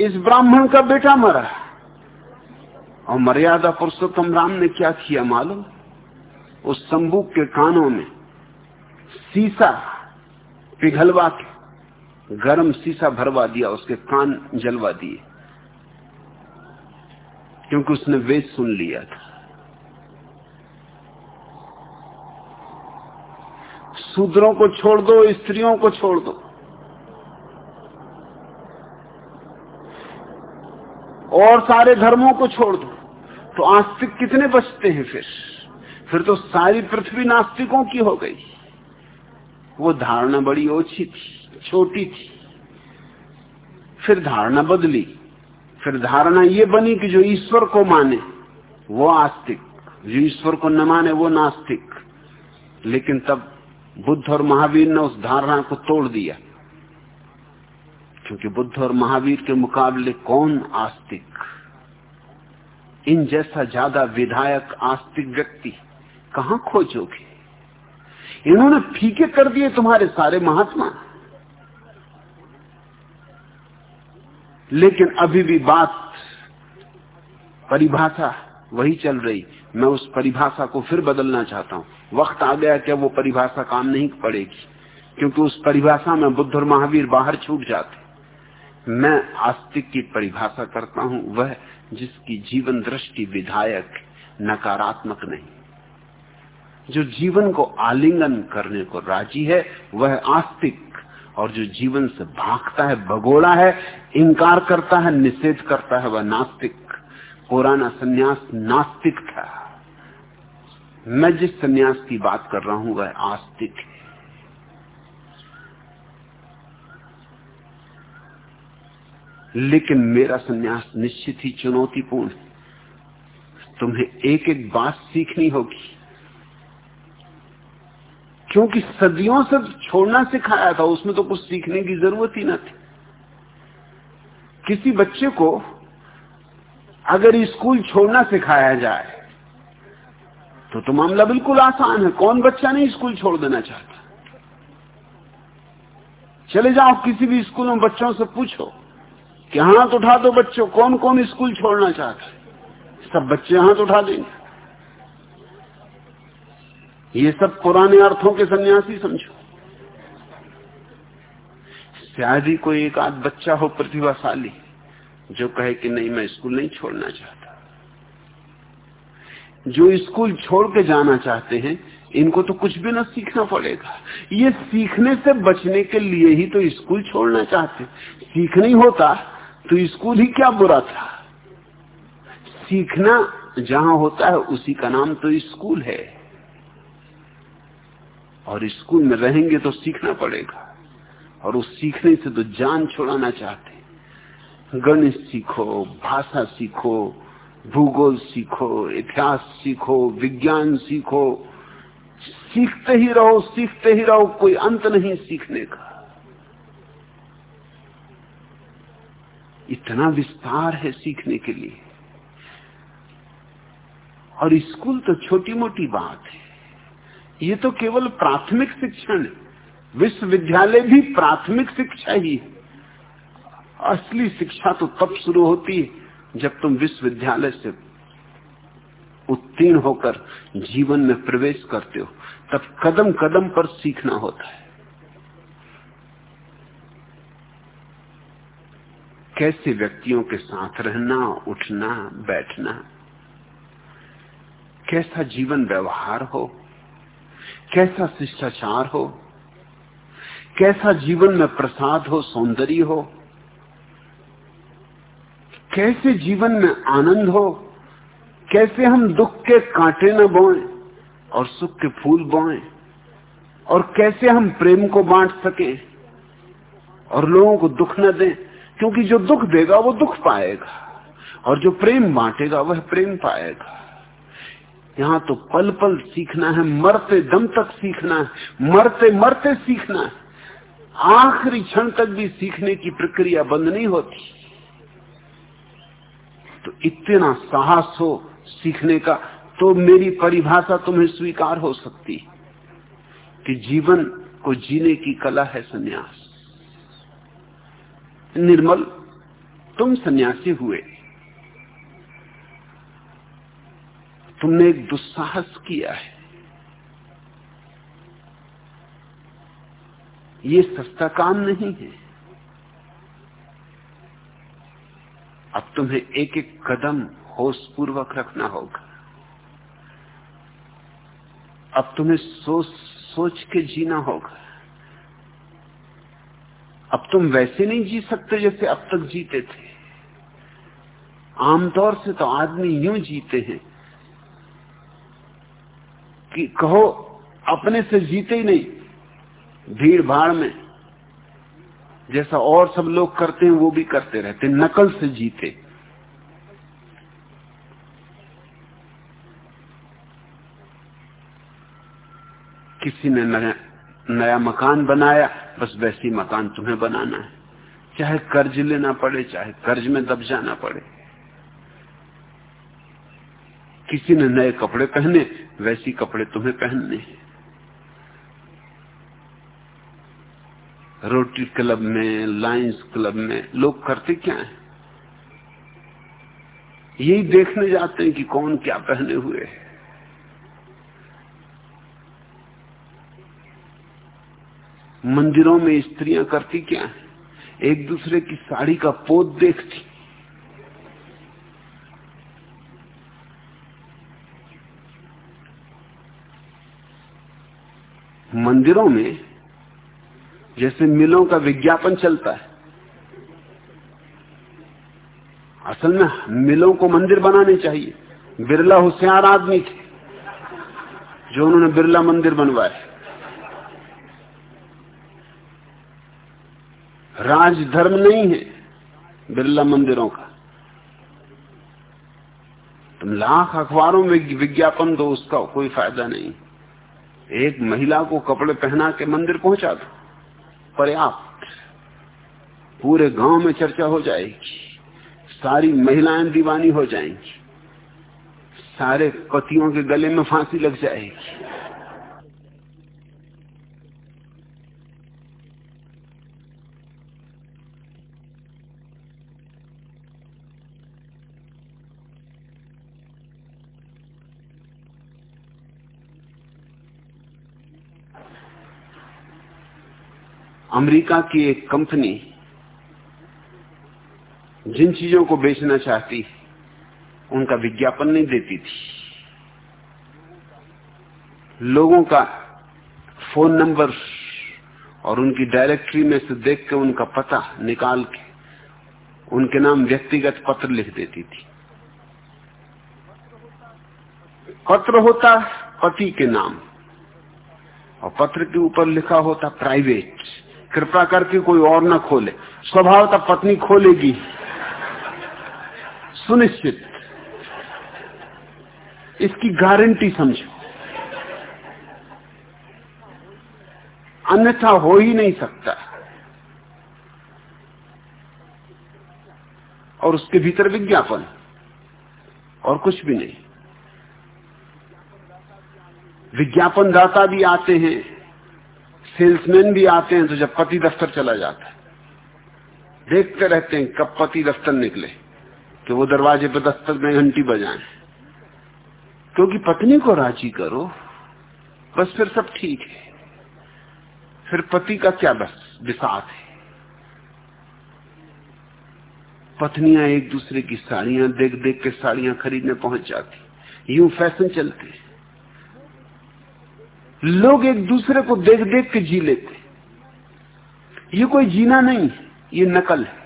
इस ब्राह्मण का बेटा मरा। और मर्यादा पुरुषोत्तम राम ने क्या किया मालूम? उस संबुक के कानों में सीसा पिघलवा के, गर्म सीसा भरवा दिया, उसके कान जलवा दिए। क्योंकि उसने वेद सुन लिया था। शूद्रों को छोड़ दो, स्त्रियों को छोड़ दो। और सारे धर्मों को छोड़ दो। तो आस्तिक कितने बचते हैं फिर? फिर तो सारी पृथ्वी नास्तिकों की हो गई। वो धारणा बड़ी ओछी थी, छोटी थी। फिर धारणा बदली। फिर धारणा ये बनी कि जो ईश्वर को माने, वो आस्तिक। जो ईश्वर को न माने, वो नास्तिक। लेकिन तब बुद्ध और महावीर ने उस धारणा को तोड़ दिया। क्योंकि बुद्ध और महावीर के मुकाबले कौन आस्तिक? इन जैसा ज़्यादा विधायक, आस्तिक व्यक्ति कहाँ खोजोगे? इन्होंने फीके कर दिए तुम्हारे सारे महात्मा। लेकिन अभी भी बात, परिभाषा वही चल रही। मैं उस परिभाषा को फिर बदलना चाहता हूँ। वक्त आ गया कि वो परिभाषा काम नहीं पड़ेगी, क्योंकि उस परिभाषा में बुद्ध और महावीर बाहर छूट जाते मैं आस्तिक की परिभाषा करता हूँ, वह जिसकी जीवन दृष्टि विधायक, नकारात्मक नहीं। जो जीवन को आलिंगन करने को राज़ी है, वह आस्तिक, और जो जीवन से भागता है, भगोड़ा है इंकार करता है, निषेध करता है, वह नास्तिक। पुराना सन्यास नास्तिक था। मैं जिस सन्यास की बात कर रहा हूँ, वह आस्तिक है। लेकिन मेरा सन्यास निश्चित ही चुनौतीपूर्ण तुम्हें एक एक बात सीखनी होगी। क्योंकि सदियों से छोड़ना सिखाया था, उसमें तो कुछ सीखने की ज़रूरत ही ना थी। किसी बच्चे को अगर स्कूल छोड़ना सिखाया जाए तो तो मामला बिल्कुल आसान है। कौन बच्चा नहीं स्कूल छोड़ देना चाहता? चले जाओ किसी भी स्कूल में बच्चों से पूछो कि हाथ उठा दो बच्चों कौन कौन स्कूल छोड़ना चाहता है? सब बच्चे हाथ उठा देंगे। ये सब पुराने अर्थों के सन्यासी समझो। शायद ही कोई एक आध बच्चा हो प्रतिभाशाली, जो कहे कि नहीं, मैं स्कूल नहीं छोड़ना चाहता। जो स्कूल छोड़ के जाना चाहते हैं, इनको तो कुछ भी ना सीखना पड़ेगा। ये सीखने से बचने के लिए ही तो स्कूल छोड़ना चाहते सीख नहीं होता तो स्कूल ही क्या बुरा था? सीखना जहाँ होता है, उसी का नाम तो स्कूल है। और स्कूल में रहेंगे तो सीखना पड़ेगा। और उस सीखने से तो जान छोड़ाना चाहते गणित सीखो, भाषा सीखो भूगोल सीखो, इतिहास सीखो, विज्ञान सीखो, सीखते ही रहो, सीखते ही रहो, कोई अंत नहीं सीखने का। इतना विस्तार है सीखने के लिए। और स्कूल तो छोटी मोटी बात है। ये तो केवल प्राथमिक शिक्षण है। विश्वविद्यालय भी प्राथमिक शिक्षा ही है। असली शिक्षा तो तब शुरू होती है जब तुम विश्वविद्यालय से उत्तीर्ण होकर जीवन में प्रवेश करते हो, तब कदम कदम पर सीखना होता है। कैसे व्यक्तियों के साथ रहना, उठना, बैठना, कैसा जीवन व्यवहार हो, कैसा शिष्टाचार हो, कैसा जीवन में प्रसाद हो, सौंदर्य हो कैसे जीवन में आनंद हो? कैसे हम दुख के कांटे न बोए और सुख के फूल बोए? और कैसे हम प्रेम को बांट सके और लोगों को दुख न दें? क्योंकि जो दुख देगा, वो दुख पाएगा। और जो प्रेम बांटेगा, वह प्रेम पाएगा। यहाँ तो पल पल सीखना है, मरते दम तक सीखना है मरते मरते सीखना है। आखिरी क्षण तक भी सीखने की प्रक्रिया बंद नहीं होती। तो इतना साहस हो सीखने का तो मेरी परिभाषा तुम्हें स्वीकार हो सकती कि जीवन को जीने की कला है सन्यास। निर्मल, तुम सन्यासी हुए। तुमने एक दुस्साहस किया है। ये सस्ता काम नहीं है। अब तुम्हें एक एक कदम होश पूर्वक रखना होगा। अब तुम्हें सोच सोच के जीना होगा। अब तुम वैसे नहीं जी सकते जैसे अब तक जीते थे। आमतौर से तो आदमी यूँ जीते हैं कि कहो, अपने से जीते ही नहीं भीड़ भाड़ में। जैसा और सब लोग करते हैं वो भी करते रहते नकल से जीते। किसी ने नया, नया मकान बनाया बस वैसी मकान तुम्हें बनाना है। चाहे कर्ज लेना पड़े चाहे कर्ज में दब जाना पड़े। किसी ने नए कपड़े पहने वैसी कपड़े तुम्हें पहनने हैं। रोटरी क्लब में, लायंस क्लब में, लोग करते क्या है? यही देखने जाते हैं कि कौन क्या पहने हुए है। मंदिरों में स्त्रियाँ करती क्या है? एक दूसरे की साड़ी का पोत देखती। मंदिरों में जैसे मिलों का विज्ञापन चलता है। असल में मिलों को मंदिर बनाने चाहिए। बिरला होशियार आदमी थे, जो उन्होंने बिरला मंदिर बनवाए राजधर्म नहीं है बिरला मंदिरों का। तुम लाख अखबारों में विज्ञापन दो, उसका कोई फ़ायदा नहीं। एक महिला को कपड़े पहना के मंदिर पहुँचा दो। पर्याप्त पूरे गाँव में चर्चा हो जाएगी, सारी महिलाएँ दीवानी हो जाएँगी, सारे पतियों के गले में फांसी लग जाएगी। अमेरिका की एक कंपनी जिन चीज़ों को बेचना चाहती, उनका विज्ञापन नहीं देती थी। लोगों का फ़ोन नंबर और उनकी डायरेक्टरी में से देख के उनका पता निकाल के उनके नाम व्यक्तिगत पत्र लिख देती थी। पत्र होता पति के नाम और पत्र के ऊपर लिखा होता प्राइवेट। कृपा करके कोई और ना खोले। स्वभाव तक पत्नी खोलेगी। सुनिश्चित। इसकी गारंटी समझो। अन्यथा हो ही नहीं सकता। और उसके भीतर विज्ञापन। और कुछ भी नहीं। विज्ञापन दाता भी आते हैं। सेल्समैन भी आते हैं तो जब पति दफ्तर चला जाता है, देखते रहते हैं कब पति दफ्तर निकले, कि वो दरवाजे पर दफ्तर में घंटी बजाएँ। क्योंकि पत्नी को राज़ी करो, बस फिर सब ठीक है। फिर पति का क्या बस विषाद है? पत्नियाँ एक दूसरे की साड़ियाँ देख देख के साड़ियाँ खरीदने पहुँच जाती, यूँ फ़ैशन चलते हैं। लोग एक दूसरे को देख देख के जी लेते ये कोई जीना नहीं, ये नकल है।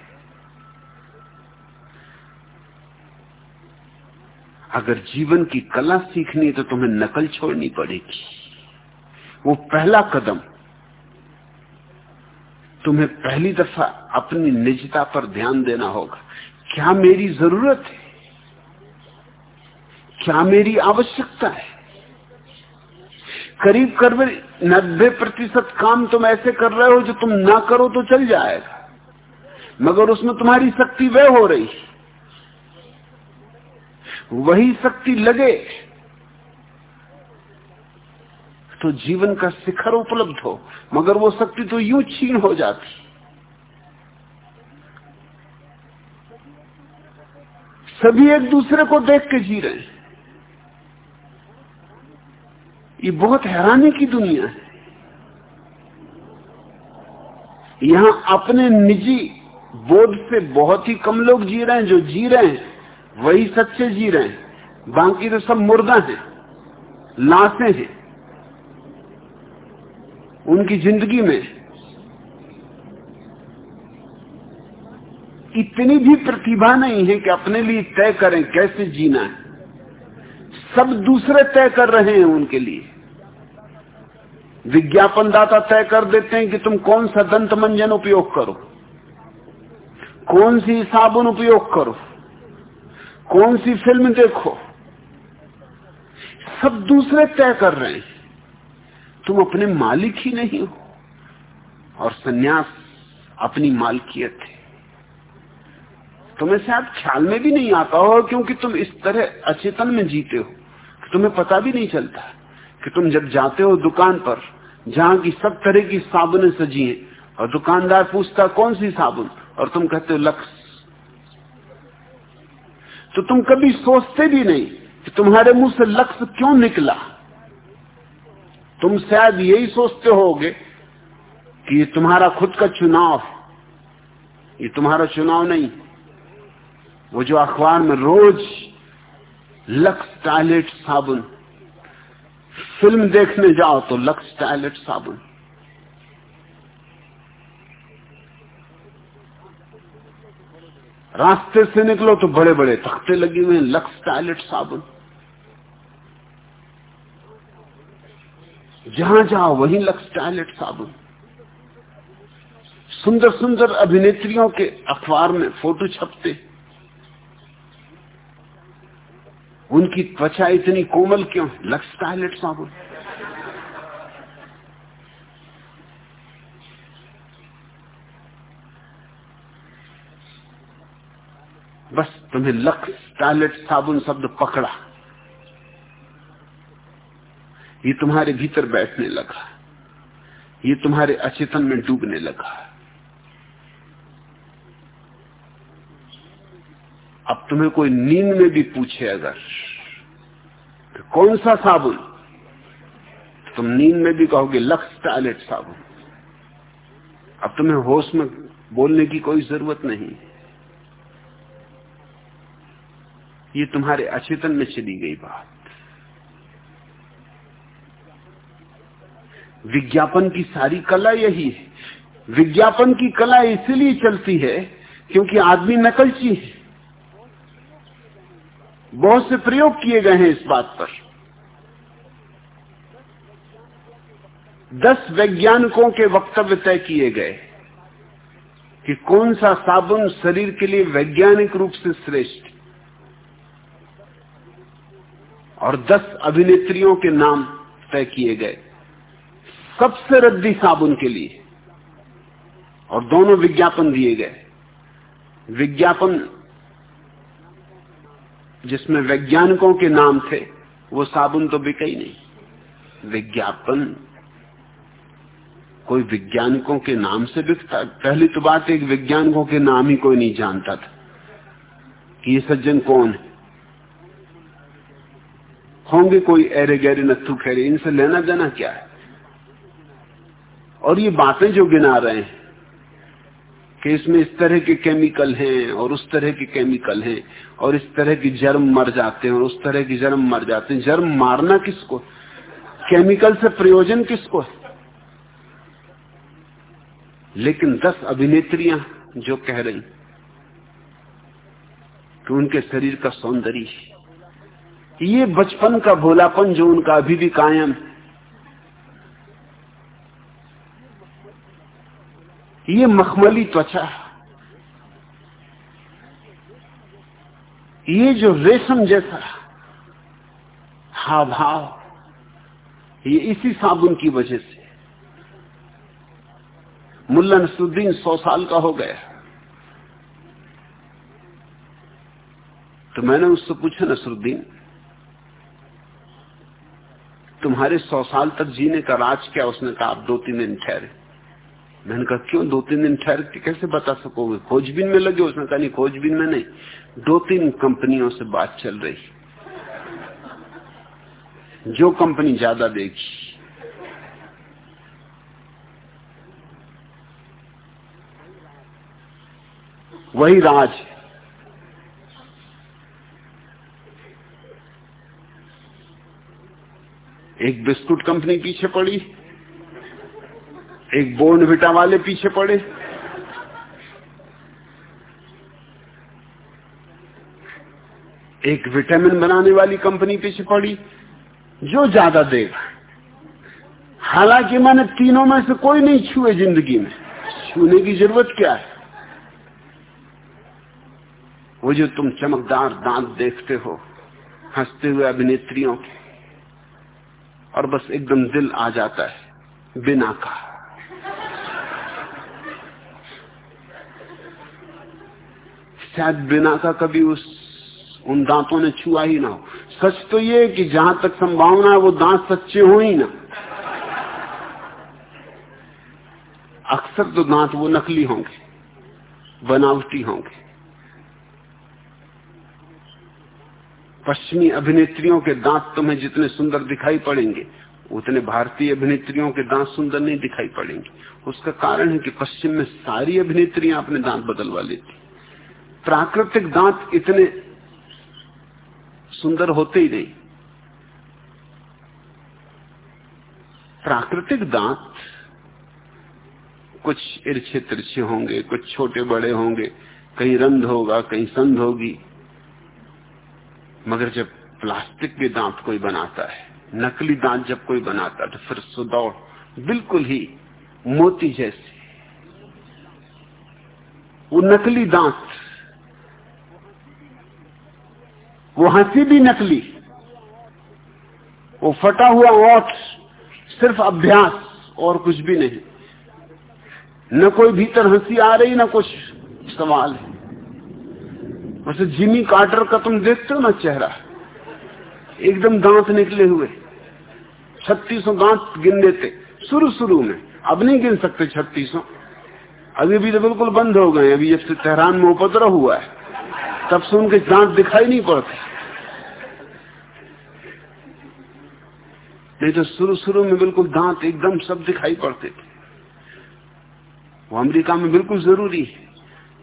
अगर जीवन की कला सीखनी तो तुम्हें नकल छोड़नी पड़ेगी। वो पहला कदम, तुम्हें पहली दफ़ा अपनी निजता पर ध्यान देना होगा। क्या मेरी ज़रूरत है? क्या मेरी आवश्यकता है? करीब करीब नब्बे प्रतिशत काम तुम ऐसे कर रहे हो जो तुम ना करो तो चल जाएगा। मगर उसमें तुम्हारी शक्ति वह हो रही। वही शक्ति लगे तो जीवन का शिखर उपलब्ध हो, मगर वो शक्ति तो यूँ छीन हो जाती। सभी एक दूसरे को देख के जी रहे हैं। ये बहुत हैरानी की दुनिया है। यहाँ अपने निजी बोध से बहुत ही कम लोग जी रहे हैं, जो जी रहे हैं, वही सच्चे जी रहे हैं। बाकी तो सब मुर्दा हैं, लाशें हैं। उनकी ज़िंदगी में इतनी भी प्रतिभा नहीं है कि अपने लिए तय करें कैसे जीना है। सब दूसरे तय कर रहे हैं उनके लिए। विज्ञापन दाता तय कर देते हैं कि तुम कौन सा दंत मंजन उपयोग करो। कौन सी साबुन उपयोग करो। कौन सी फ़िल्म देखो। सब दूसरे तय कर रहे हैं। तुम अपने मालिक ही नहीं हो। और सन्यास अपनी मालकियत है। तुम्हें शायद ख्याल में भी नहीं आता हो क्योंकि तुम इस तरह अचेतन में जीते हो तुम्हें पता भी नहीं चलता। कि तुम जब जाते हो दुकान पर, जहाँ की सब तरह की साबुनें सजी हैं, और दुकानदार पूछता, कौन सी साबुन? और तुम कहते हो, लक्स. तो तुम कभी सोचते भी नहीं कि तुम्हारे मुँह से लक्ष्य क्यों निकला। तुम शायद यही सोचते होगे कि ये तुम्हारा खुद का चुनाव ये तुम्हारा चुनाव नहीं। वो जो अखबार में रोज लक्स टॉयलेट साबुन फ़िल्म देखने जाओ तो लक्स टॉयलेट साबुन। रास्ते से निकलो तो बड़े बड़े तख्ते लगे हुए हैं, लक्स टॉयलेट साबुन। जहाँ जाओ, वहीं लक्स टॉयलेट साबुन। सुंदर सुंदर अभिनेत्रियों के अखबार में फ़ोटो छपते। उनकी त्वचा इतनी कोमल क्यों? लक्ष टॉयलेट साबुन बस तुम्हें लक्ष टॉयलेट साबुन शब्द पकड़ा। ये तुम्हारे भीतर बैठने लगा। ये तुम्हारे अचेतन में डूबने लगा। अब तुम्हें कोई नींद में भी पूछे अगर तो कौन सा साबुन? तुम नींद में भी कहोगे लक्स टॉयलेट साबुन। अब तुम्हें होश में बोलने की कोई ज़रूरत नहीं। ये तुम्हारे अचेतन में चली गई बात। विज्ञापन की सारी कला यही है। विज्ञापन की कला इसलिए चलती है, क्योंकि आदमी नकलची है। बहुत से प्रयोग किए गए हैं इस बात पर। दस वैज्ञानिकों के वक्तव्य तय किए गए कि कौन सा साबुन शरीर के लिए वैज्ञानिक रूप से श्रेष्ठ। और दस अभिनेत्रियों के नाम तय किए गए सबसे रद्दी साबुन के लिए। और दोनों विज्ञापन दिए गए। विज्ञापन जिसमें वैज्ञानिकों के नाम थे, वो साबुन तो बिका ही नहीं। विज्ञापन, कोई वैज्ञानिकों के नाम से बिकता, पहली तो बात एक वैज्ञानिकों के नाम ही कोई नहीं जानता था कि ये सज्जन कौन है। होंगे कोई एरे गहरे नत्थु खेरे, इनसे लेना देना क्या है? और ये बातें जो गिना रहे हैं कि इसमें इस तरह के केमिकल हैं और उस तरह के केमिकल हैं और इस तरह की जर्म मर जाते हैं और उस तरह की जर्म मर जाते हैं। जर्म मारना किसको? केमिकल से प्रयोजन किसको? है लेकिन दस अभिनेत्रियाँ जो कह रही कि उनके शरीर का सौंदर्य, ये बचपन का भोलापन जो उनका अभी भी कायम है। ये मखमली त्वचा ये जो रेशम जैसा हाव भाव ये इसी साबुन की वजह से। मुल्ला नसरुद्दीन सौ साल का हो गया। तो मैंने उससे पूछा, नसरुद्दीन, तुम्हारे सौ साल तक जीने का राज क्या? उसने कहा, आप दो तीन दिन ठहरे। मैंने कहा, क्यों? दो तीन दिन ठहर के कैसे बता सकोगे? खोजबीन में लगे उसने कहा, नहीं, खोजबीन में नहीं। दो तीन कंपनियों से बात चल रही। जो कंपनी ज़्यादा देगी। वही राज एक बिस्कुट कंपनी पीछे पड़ी। एक बोर्न विटा वाले पीछे पड़े। एक विटामिन बनाने वाली कंपनी पीछे पड़ी, जो ज़्यादा देगा। हालाँकि मैंने तीनों में से कोई नहीं छुए ज़िंदगी में। छूने की ज़रूरत क्या है? वो जो तुम चमकदार दांत देखते हो, हँसते हुए अभिनेत्रियों के, और बस एकदम दिल आ जाता है, बिना कहा। शायद बिना का कभी उस, उन दांतों ने छुआ ही ना हो। सच तो ये कि जहाँ तक संभावना है वो दांत सच्चे हो ही ना। अक्सर तो दांत वो नकली होंगे, बनावटी होंगे। पश्चिमी अभिनेत्रियों के दांत तुम्हें जितने सुंदर दिखाई पड़ेंगे, उतने भारतीय अभिनेत्रियों के दांत सुंदर नहीं दिखाई पड़ेंगे। उसका कारण है कि पश्चिम में सारी अभिनेत्रियाँ अपने दांत बदलवा लेती। प्राकृतिक दांत इतने सुंदर होते ही नहीं। प्राकृतिक दांत कुछ इर्छे तिरछे होंगे, कुछ छोटे बड़े होंगे, कहीं रंध होगा, कहीं संध होगी, मगर जब प्लास्टिक के दांत कोई बनाता है, नकली दांत जब कोई बनाता है तो फिर सुदौड़ बिल्कुल ही मोती जैसे। वो नकली दांत वो हँसी भी नकली। वो फटा हुआ ओठ सिर्फ़ अभ्यास और कुछ भी नहीं। न कोई भीतर हँसी आ रही, ना कुछ सवाल है। वैसे जिमी कार्टर का तुम देखते हो ना चेहरा? एकदम दांत निकले हुए। छत्तीसों दांत गिन देते। शुरू शुरू में। अब नहीं गिन सकते छत्तीसों। अभी भी तो बिल्कुल बंद हो गए अभी जब से तेहरान में उपद्रव हुआ है, तब से उनके दांत दिखाई नहीं पड़ते। नहीं तो शुरू शुरू में बिल्कुल दांत एकदम सब दिखाई पड़ते थे, वो अमेरिका में बिल्कुल ज़रूरी है।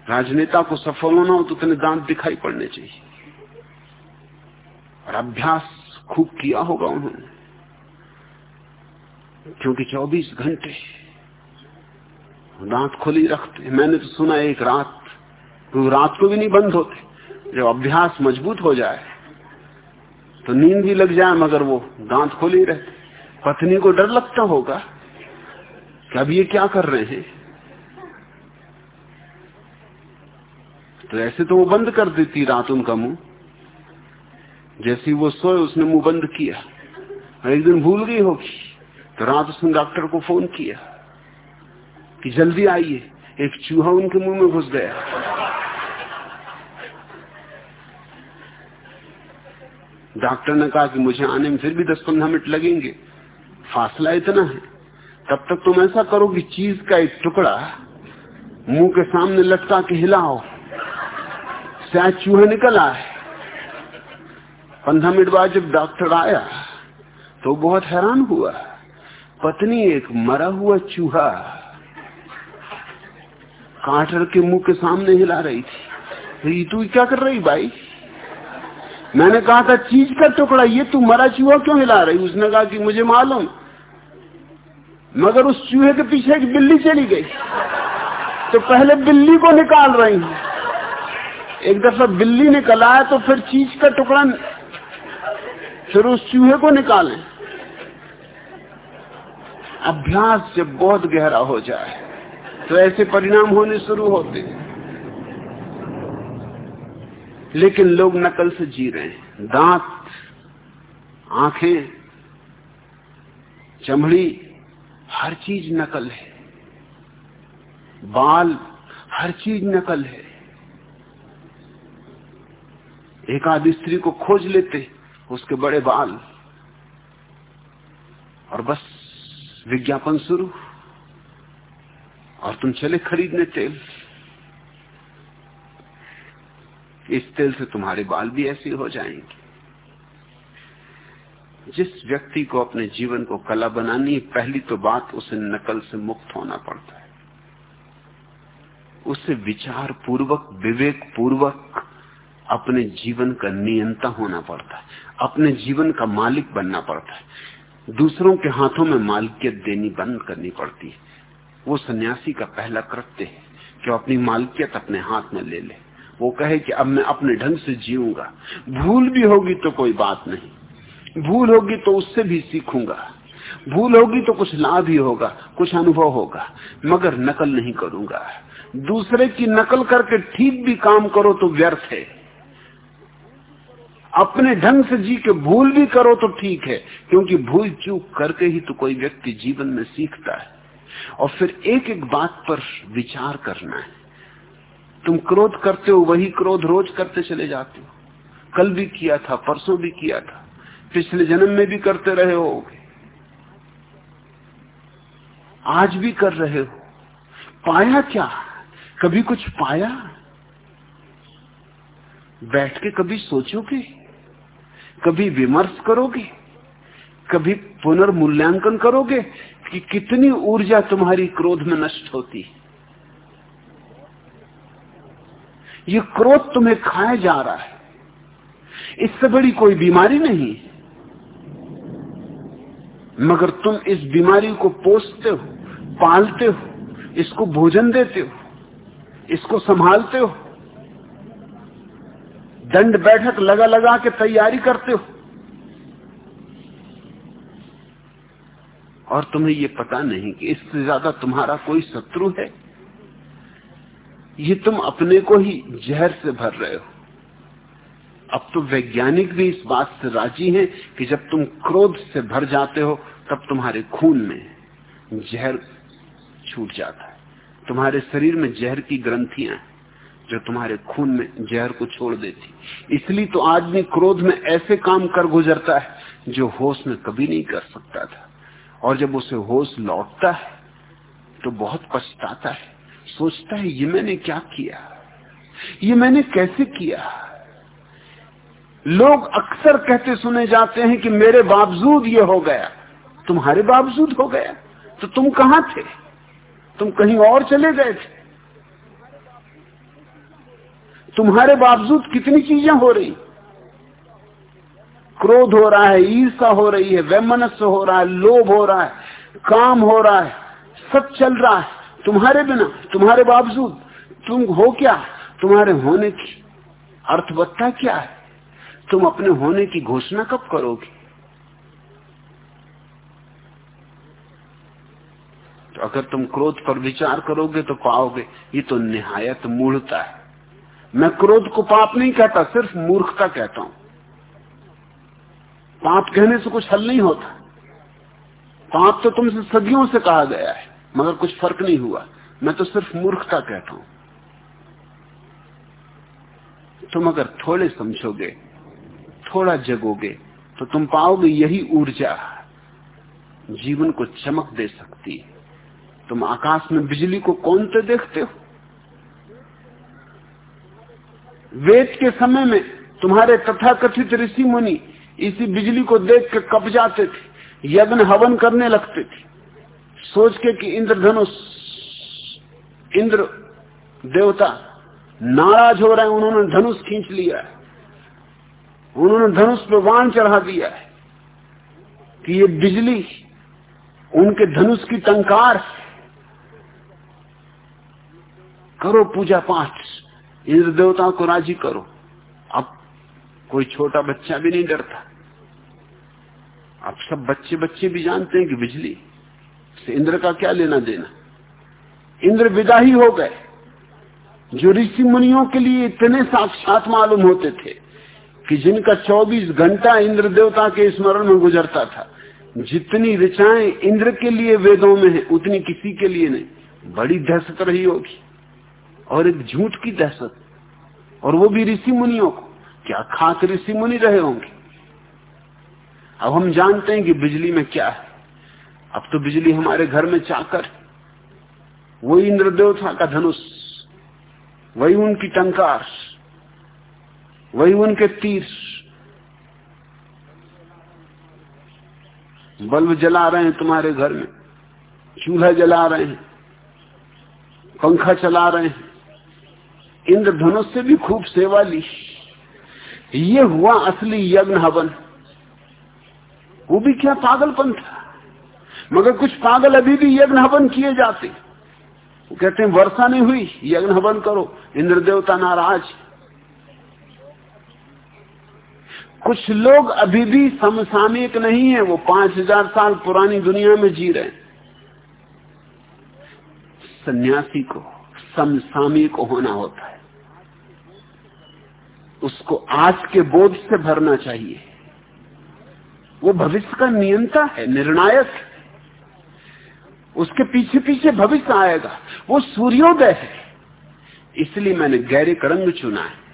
राजनेता को सफल होना हो तो तेने दांत दिखाई पड़ने चाहिए। और अभ्यास खूब किया होगा उन्होंने। क्योंकि 24 घंटे दांत खुली रखते। मैंने तो सुना एक रात तो रात को भी नहीं बंद होते। जब अभ्यास मज़बूत हो जाए तो नींद भी लग जाए, मगर वो दांत खोले रहते। पत्नी को डर लगता होगा कि अब ये क्या कर रहे हैं। तो ऐसे तो वो बंद कर देती रात उनका मुँह। जैसी वो सोए, उसने मुँह बंद किया। और एक दिन भूल गई होगी। तो रात उसने डॉक्टर को फ़ोन किया कि जल्दी आइए। एक चूहा उनके मुँह में घुस गया। डॉक्टर ने कहा कि मुझे आने में फिर भी दस पंद्रह मिनट लगेंगे। फासला इतना है। तब तक तुम ऐसा करो कि चीज़ का एक टुकड़ा मुँह के सामने लटका के हिलाओ। शायद चूहा निकल आए पंद्रह मिनट बाद जब डॉक्टर आया तो बहुत हैरान हुआ। पत्नी एक मरा हुआ चूहा काटर के मुँह के सामने हिला रही थी। तू क्या कर रही भाई? मैंने कहा था, चीज़ का टुकड़ा, ये तू मरा चूहा क्यों हिला रही? उसने कहा कि मुझे मालूम। मगर उस चूहे के पीछे एक बिल्ली चली गई। तो पहले बिल्ली को निकाल रही एक दफ़ा बिल्ली निकल आया तो फिर चीज़ का टुकड़ा फिर उस चूहे को निकालें। अभ्यास जब बहुत गहरा हो जाए तो ऐसे परिणाम होने शुरू होते लेकिन लोग नकल से जी रहे हैं। दांत, आँखें, चमड़ी, हर चीज़ नकल है। बाल, हर चीज़ नकल है। एक आदि स्त्री को खोज लेते उसके बड़े बाल। और बस विज्ञापन शुरू। और तुम चले खरीदने तेल। इस तेल से तुम्हारे बाल भी ऐसे हो जाएँगे। जिस व्यक्ति को अपने जीवन को कला बनानी पहली तो बात उसे नकल से मुक्त होना पड़ता है। उसे विचार पूर्वक विवेक पूर्वक अपने जीवन का नियंता होना पड़ता है। अपने जीवन का मालिक बनना पड़ता है। दूसरों के हाथों में मालिकियत देनी बंद करनी पड़ती है। वो सन्यासी का पहला कृत्य है कि अपनी मालिकियत अपने हाथ में ले ले। वो कहे कि अब मैं अपने ढंग से जीऊँगा। भूल भी होगी तो कोई बात नहीं। भूल होगी तो उससे भी सीखूँगा। भूल होगी तो कुछ लाभ ही होगा, कुछ अनुभव होगा, मगर नकल नहीं करूँगा। दूसरे की नकल करके ठीक भी काम करो तो व्यर्थ है। अपने ढंग से जी के भूल भी करो तो ठीक है, क्योंकि भूल चूक करके ही तो कोई व्यक्ति जीवन में सीखता है। और फिर एक एक बात पर विचार करना है। तुम क्रोध करते हो, वही क्रोध रोज करते चले जाते हो। कल भी किया था, परसों भी किया था, पिछले जन्म में भी करते रहे हो आज भी कर रहे हो। पाया क्या? कभी कुछ पाया? बैठ के कभी सोचोगे? कभी विमर्श करोगे? कभी पुनर्मूल्यांकन करोगे कि कितनी ऊर्जा तुम्हारी क्रोध में नष्ट होती ये क्रोध तुम्हें खाए जा रहा है। इससे बड़ी कोई बीमारी नहीं। मगर तुम इस बीमारी को पोसते हो, पालते हो, इसको भोजन देते हो, इसको संभालते हो। दंड बैठक लगा लगा के तैयारी करते हो। और तुम्हें ये पता नहीं कि इससे ज़्यादा तुम्हारा कोई शत्रु है? ये तुम अपने को ही जहर से भर रहे हो। अब तो वैज्ञानिक भी इस बात से राज़ी हैं कि जब तुम क्रोध से भर जाते हो, तब तुम्हारे खून में जहर छूट जाता है। तुम्हारे शरीर में जहर की ग्रंथियाँ जो तुम्हारे खून में जहर को छोड़ देती। इसलिए तो आदमी क्रोध में ऐसे काम कर गुजरता है जो होश में कभी नहीं कर सकता था। और जब उसे होश लौटता है तो बहुत पछताता है। सोचता है, ये मैंने क्या किया? ये मैंने कैसे किया? लोग अक्सर कहते सुने जाते हैं कि मेरे बावजूद ये हो गया। तुम्हारे बावजूद हो गया? तो तुम कहाँ थे? तुम कहीं और चले गए थे? तुम्हारे बावजूद कितनी चीज़ें हो रही? क्रोध हो रहा है ईर्षा हो रही है, वैमनस्य हो रहा है, लोभ हो रहा है, काम हो रहा है, सब चल रहा है। तुम्हारे बिना, तुम्हारे बावजूद, तुम हो क्या? तुम्हारे होने की अर्थवत्ता क्या है? तुम अपने होने की घोषणा कब करोगे? तो अगर तुम क्रोध पर विचार करोगे तो पाओगे, ये तो निहायत मूढ़ता है। मैं क्रोध को पाप नहीं कहता, सिर्फ़ मूर्खता कहता हूँ। पाप कहने से कुछ हल नहीं होता। पाप तो तुमसे सदियों से कहा गया है। मगर कुछ फ़र्क नहीं हुआ। मैं तो सिर्फ़ मूर्खता कहता हूँ। तुम अगर थोड़े समझोगे, थोड़ा जगोगे तो तुम पाओगे यही ऊर्जा जीवन को चमक दे सकती है। तुम आकाश में बिजली को कौन से देखते हो? वेद के समय में तुम्हारे तथाकथित ऋषि मुनि इसी बिजली को देख के कब जाते थे, यज्ञ हवन करने लगते थे। सोच के कि इंद्रधनुष, इंद्र देवता नाराज़ हो रहे हैं, उन्होंने धनुष खींच लिया है। उन्होंने धनुष पर वाण चढ़ा दिया है कि ये बिजली, उनके धनुष की टंकार करो पूजा पाठ, इंद्र देवताओं को राज़ी करो। अब कोई छोटा बच्चा भी नहीं डरता। अब सब बच्चे बच्चे भी जानते हैं कि बिजली से इंद्र का क्या लेना देना? इंद्र विदा ही हो गए। जो ऋषि मुनियों के लिए इतने साक्षात मालूम होते थे कि जिनका 24 घंटा इंद्र देवता के स्मरण में गुजरता था, जितनी ऋचाएँ इंद्र के लिए वेदों में है, उतनी किसी के लिए नहीं। बड़ी दहशत रही होगी। और एक झूठ की दहशत। और वो भी ऋषि मुनियों को। क्या खास ऋषि मुनि रहे होंगे? अब हम जानते हैं कि बिजली में क्या है। अब तो बिजली हमारे घर में चाकर, वही इंद्र देवता का धनुष, वही उनकी टंकार, वही उनके तीर। बल्ब जला रहे हैं तुम्हारे घर में, चूल्हा जला रहे हैं, पंखा चला रहे हैं। इंद्रधनुष से भी खूब सेवा ली। ये हुआ असली यज्ञ हवन। वो भी क्या पागलपन था? मगर कुछ पागल अभी भी यज्ञ हवन किए जाते। वो कहते हैं, वर्षा नहीं हुई यज्ञ हवन करो इंद्र देवता नाराज़। कुछ लोग अभी भी समसामयिक नहीं है, वो पाँच हज़ार साल पुरानी दुनिया में जी रहे सन्यासी को समसामयिक होना होता है। उसको आज के बोध से भरना चाहिए। वो भविष्य का नियंता है, निर्णायक उसके पीछे पीछे भविष्य आएगा। वो सूर्योदय है। इसलिए मैंने गहरे का रंग चुना है।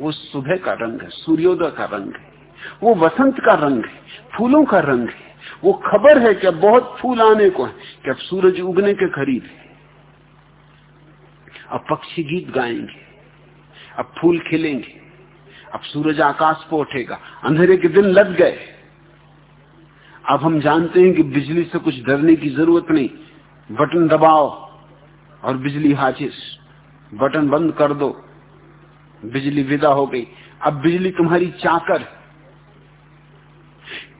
वो सुबह का रंग है, सूर्योदय का रंग है। वो वसंत का रंग है, फूलों का रंग है। वो खबर है कि बहुत फूल आने को है, कि अब सूरज उगने के करीब है। अब पक्षी गीत गाएँगे, अब फूल खिलेंगे, अब सूरज आकाश को उठेगा। अंधेरे के दिन लग गए। अब हम जानते हैं कि बिजली से कुछ डरने की ज़रूरत नहीं। बटन दबाओ और बिजली हाजिर। बटन बंद कर दो। बिजली विदा हो गई। अब बिजली तुम्हारी चाकर।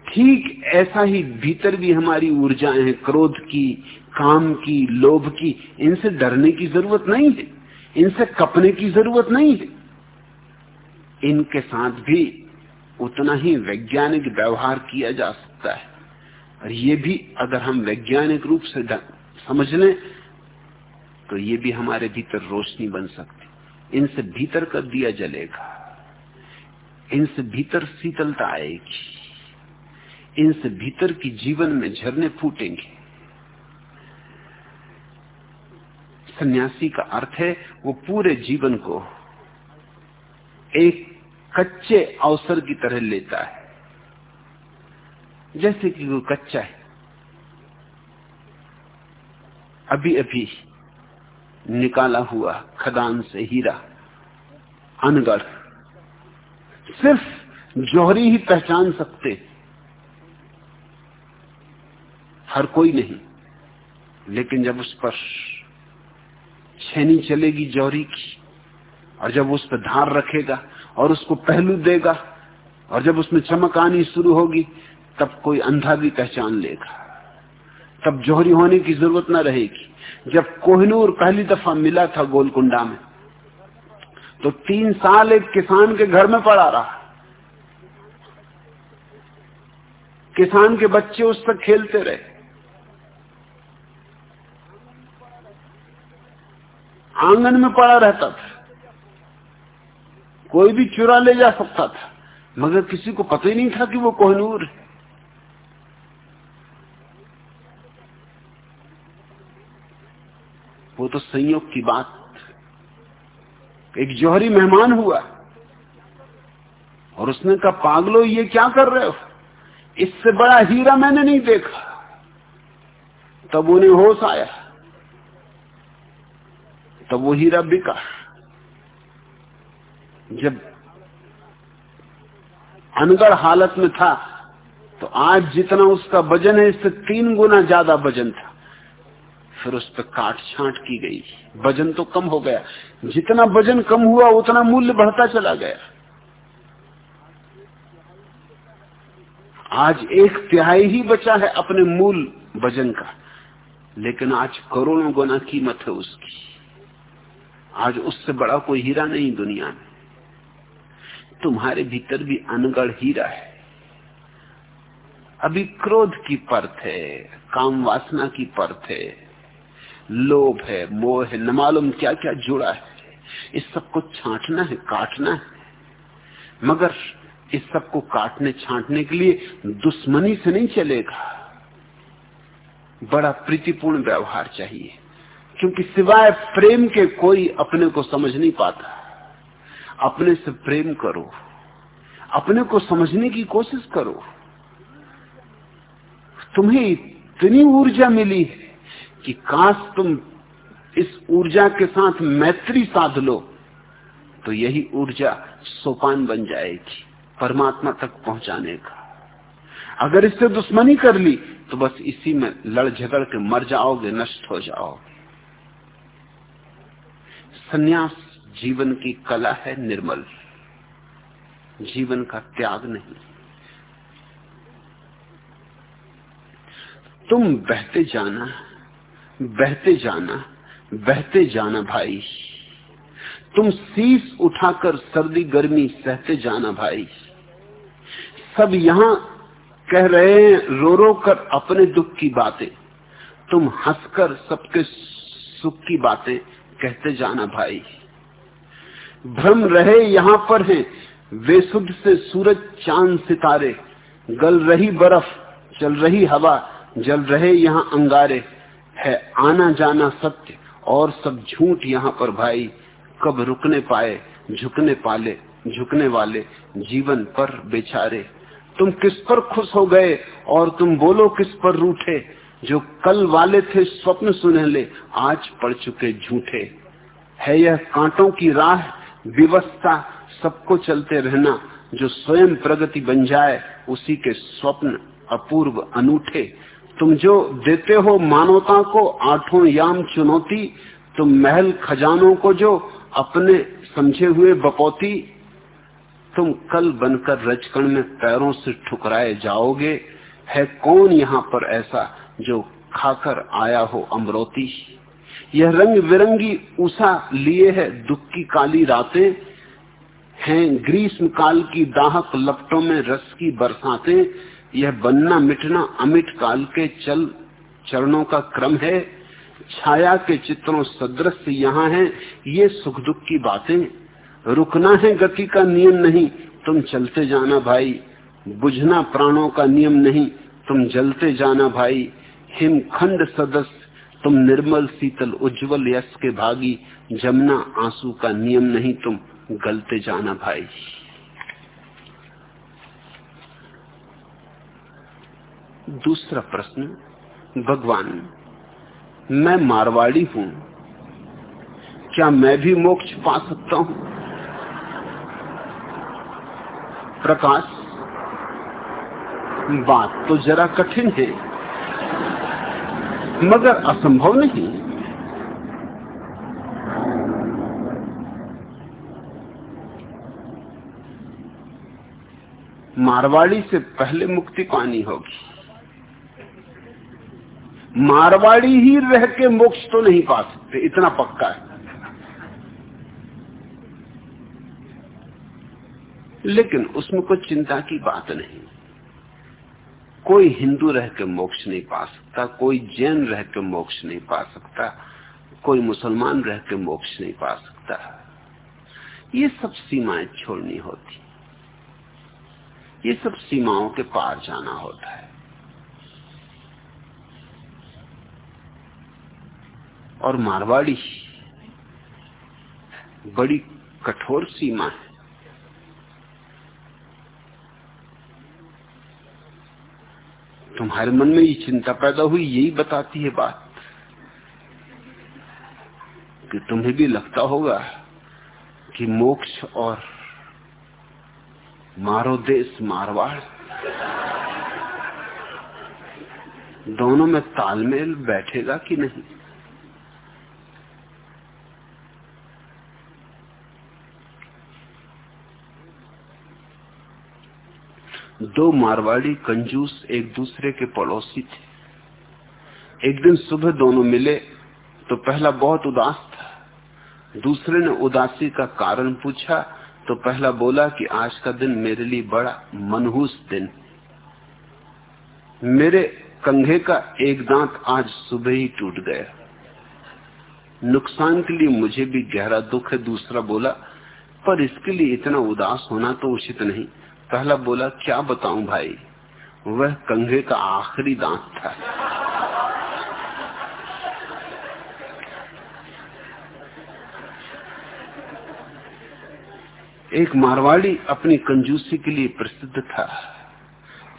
ठीक ऐसा ही भीतर भी हमारी ऊर्जाएँ हैं, क्रोध की, काम की, लोभ की। इनसे डरने की ज़रूरत नहीं है। इनसे कपने की ज़रूरत नहीं है। इनके साथ भी उतना ही वैज्ञानिक व्यवहार किया जा सकता है। और ये भी अगर हम वैज्ञानिक रूप से समझ लें तो ये भी हमारे भीतर रोशनी बन सकती। इनसे भीतर का दिया जलेगा। इनसे भीतर शीतलता आएगी। इनसे भीतर की जीवन में झरने फूटेंगे। सन्यासी का अर्थ है, वो पूरे जीवन को एक कच्चे अवसर की तरह लेता है। जैसे कि वो कच्चा है। अभी अभी निकाला हुआ खदान से हीरा अनगढ़ सिर्फ़ जौहरी ही पहचान सकते। हर कोई नहीं, लेकिन जब उस पर छेनी चलेगी जौहरी की, और जब उस पर धार रखेगा और उसको पहलू देगा, और जब उसमें चमक आनी शुरू होगी तब कोई अंधा भी पहचान लेगा। तब जोहरी होने की ज़रूरत न रहेगी। जब कोहनूर पहली दफ़ा मिला था गोलकुंडा में तो तीन साल एक किसान के घर में पड़ा रहा। किसान के बच्चे उस पर खेलते रहे। आँगन में पड़ा रहता था। कोई भी चुरा ले जा सकता था, मगर किसी को पता ही नहीं था कि वो कोहनूर है। वो तो संयोग की बात एक जौहरी मेहमान हुआ। और उसने कहा, पागलो, ये क्या कर रहे हो? इससे बड़ा हीरा मैंने नहीं देखा। तब उन्हें होश आया। तब वो हीरा बिका। जब अनगढ़ हालत में था तो आज जितना उसका वज़न है, इससे तीन गुना ज़्यादा वज़न था। फिर उस पर काट छांट की गई। वज़न तो कम हो गया। जितना वज़न कम हुआ, उतना मूल्य बढ़ता चला गया। आज एक तिहाई ही बचा है अपने मूल वज़न का। लेकिन आज करोड़ों गुना कीमत है उसकी। आज उससे बड़ा कोई हीरा नहीं दुनिया में। तुम्हारे भीतर भी अनगढ़ हीरा है। अभी क्रोध की परत है, काम वासना की परत है। लोभ है, मोह है, न मालूम क्या क्या जुड़ा है। इस सबको छांटना है, काटना है। मगर इस सबको काटने, छांटने के लिए दुश्मनी से नहीं चलेगा। बड़ा प्रीतिपूर्ण व्यवहार चाहिए, क्योंकि सिवाय प्रेम के कोई अपने को समझ नहीं पाता। अपने से प्रेम करो, अपने को समझने की कोशिश करो। तुम्हें इतनी ऊर्जा मिली है कि काश तुम इस ऊर्जा के साथ मैत्री साध लो तो यही ऊर्जा सोपान बन जाएगी परमात्मा तक पहुँचाने का। अगर इससे दुश्मनी कर ली तो बस इसी में लड़ झगड़ के मर जाओगे, नष्ट हो जाओगे। सन्यास जीवन की कला है निर्मल। जीवन का त्याग नहीं। तुम बहते जाना बहते जाना बहते जाना भाई। तुम शीश उठाकर सर्दी गर्मी सहते जाना भाई। सब यहाँ कह रहे हैं रो रो कर अपने दुख की बातें। तुम हंसकर सबके सुख की बातें कहते जाना भाई। भ्रम रहे यहाँ पर हैं, वे शुद्ध से सूरज चाँद सितारे। गल रही बर्फ़ चल रही हवा, जल रहे यहाँ अंगारे। है आना जाना सत्य, और सब झूठ यहाँ पर भाई, कब रुकने पाए, झुकने पाले, झुकने वाले, जीवन पर बेचारे। तुम किस पर खुश हो गए, और तुम बोलो किस पर रूठे? जो कल वाले थे स्वप्न सुने ले आज पड़ चुके झूठे। है यह कांटों की राह विवस्था सबको चलते रहना, जो स्वयं प्रगति बन जाए, उसी के स्वप्न अपूर्व अनूठे। तुम जो देते हो मानवता को आठों याम चुनौती, तुम महल खजानों को जो अपने समझे हुए बपौती, तुम कल बनकर रजकण में पैरों से ठुकराए जाओगे। है कौन यहाँ पर ऐसा जो खाकर आया हो अमरोती? यह रंग बिरंगी उषा लिए है दुख की काली रातें, हैं ग्रीष्म काल की दाहक लपटों में रस की बरसातें यह बनना मिटना अमिट काल के चल, चरणों का क्रम है। छाया के चित्रों सदृश यहाँ है। ये सुख दुख की बातें। रुकना है गति का नियम नहीं। तुम चलते जाना भाई। बुझना प्राणों का नियम नहीं। तुम जलते जाना भाई। हिमखंड सदस्य तुम निर्मल, शीतल, उज्जवल यश के भागी। जमना आँसू का नियम नहीं। तुम गलते जाना भाई। दूसरा प्रश्न, भगवान, मैं मारवाड़ी हूँ। क्या मैं भी मोक्ष पा सकता हूँ? प्रकाश, बात तो जरा कठिन है, मगर असंभव नहीं। मारवाड़ी से पहले मुक्ति पानी होगी। मारवाड़ी ही रह के मोक्ष तो नहीं पा सकते, इतना पक्का है। लेकिन उसमें कोई चिंता की बात नहीं। कोई हिंदू रह के मोक्ष नहीं पा सकता, कोई जैन रह के मोक्ष नहीं पा सकता, कोई मुसलमान रह के मोक्ष नहीं पा सकता। ये सब सीमाएँ छोड़नी होती। ये सब सीमाओं के पार जाना होता है। और मारवाड़ी बड़ी कठोर सीमा है। तुम्हारे मन में ये चिंता पैदा हुई, यही बताती है बात कि तुम्हें भी लगता होगा कि मोक्ष और मारो देश मारवाड़ दोनों में तालमेल बैठेगा कि नहीं? दो मारवाड़ी कंजूस एक दूसरे के पड़ोसी थे। एक दिन सुबह दोनों मिले तो पहला बहुत उदास था। दूसरे ने उदासी का कारण पूछा तो पहला बोला कि आज का दिन मेरे लिए बड़ा मनहूस दिन मेरे कंधे का एक दांत आज सुबह ही टूट गया। नुकसान के लिए मुझे भी गहरा दुख है, दूसरा बोला, पर इसके लिए इतना उदास होना तो उचित नहीं। पहला बोला, क्या बताऊँ भाई, वह कंघे का आखिरी दांत था। एक मारवाड़ी अपनी कंजूसी के लिए प्रसिद्ध था।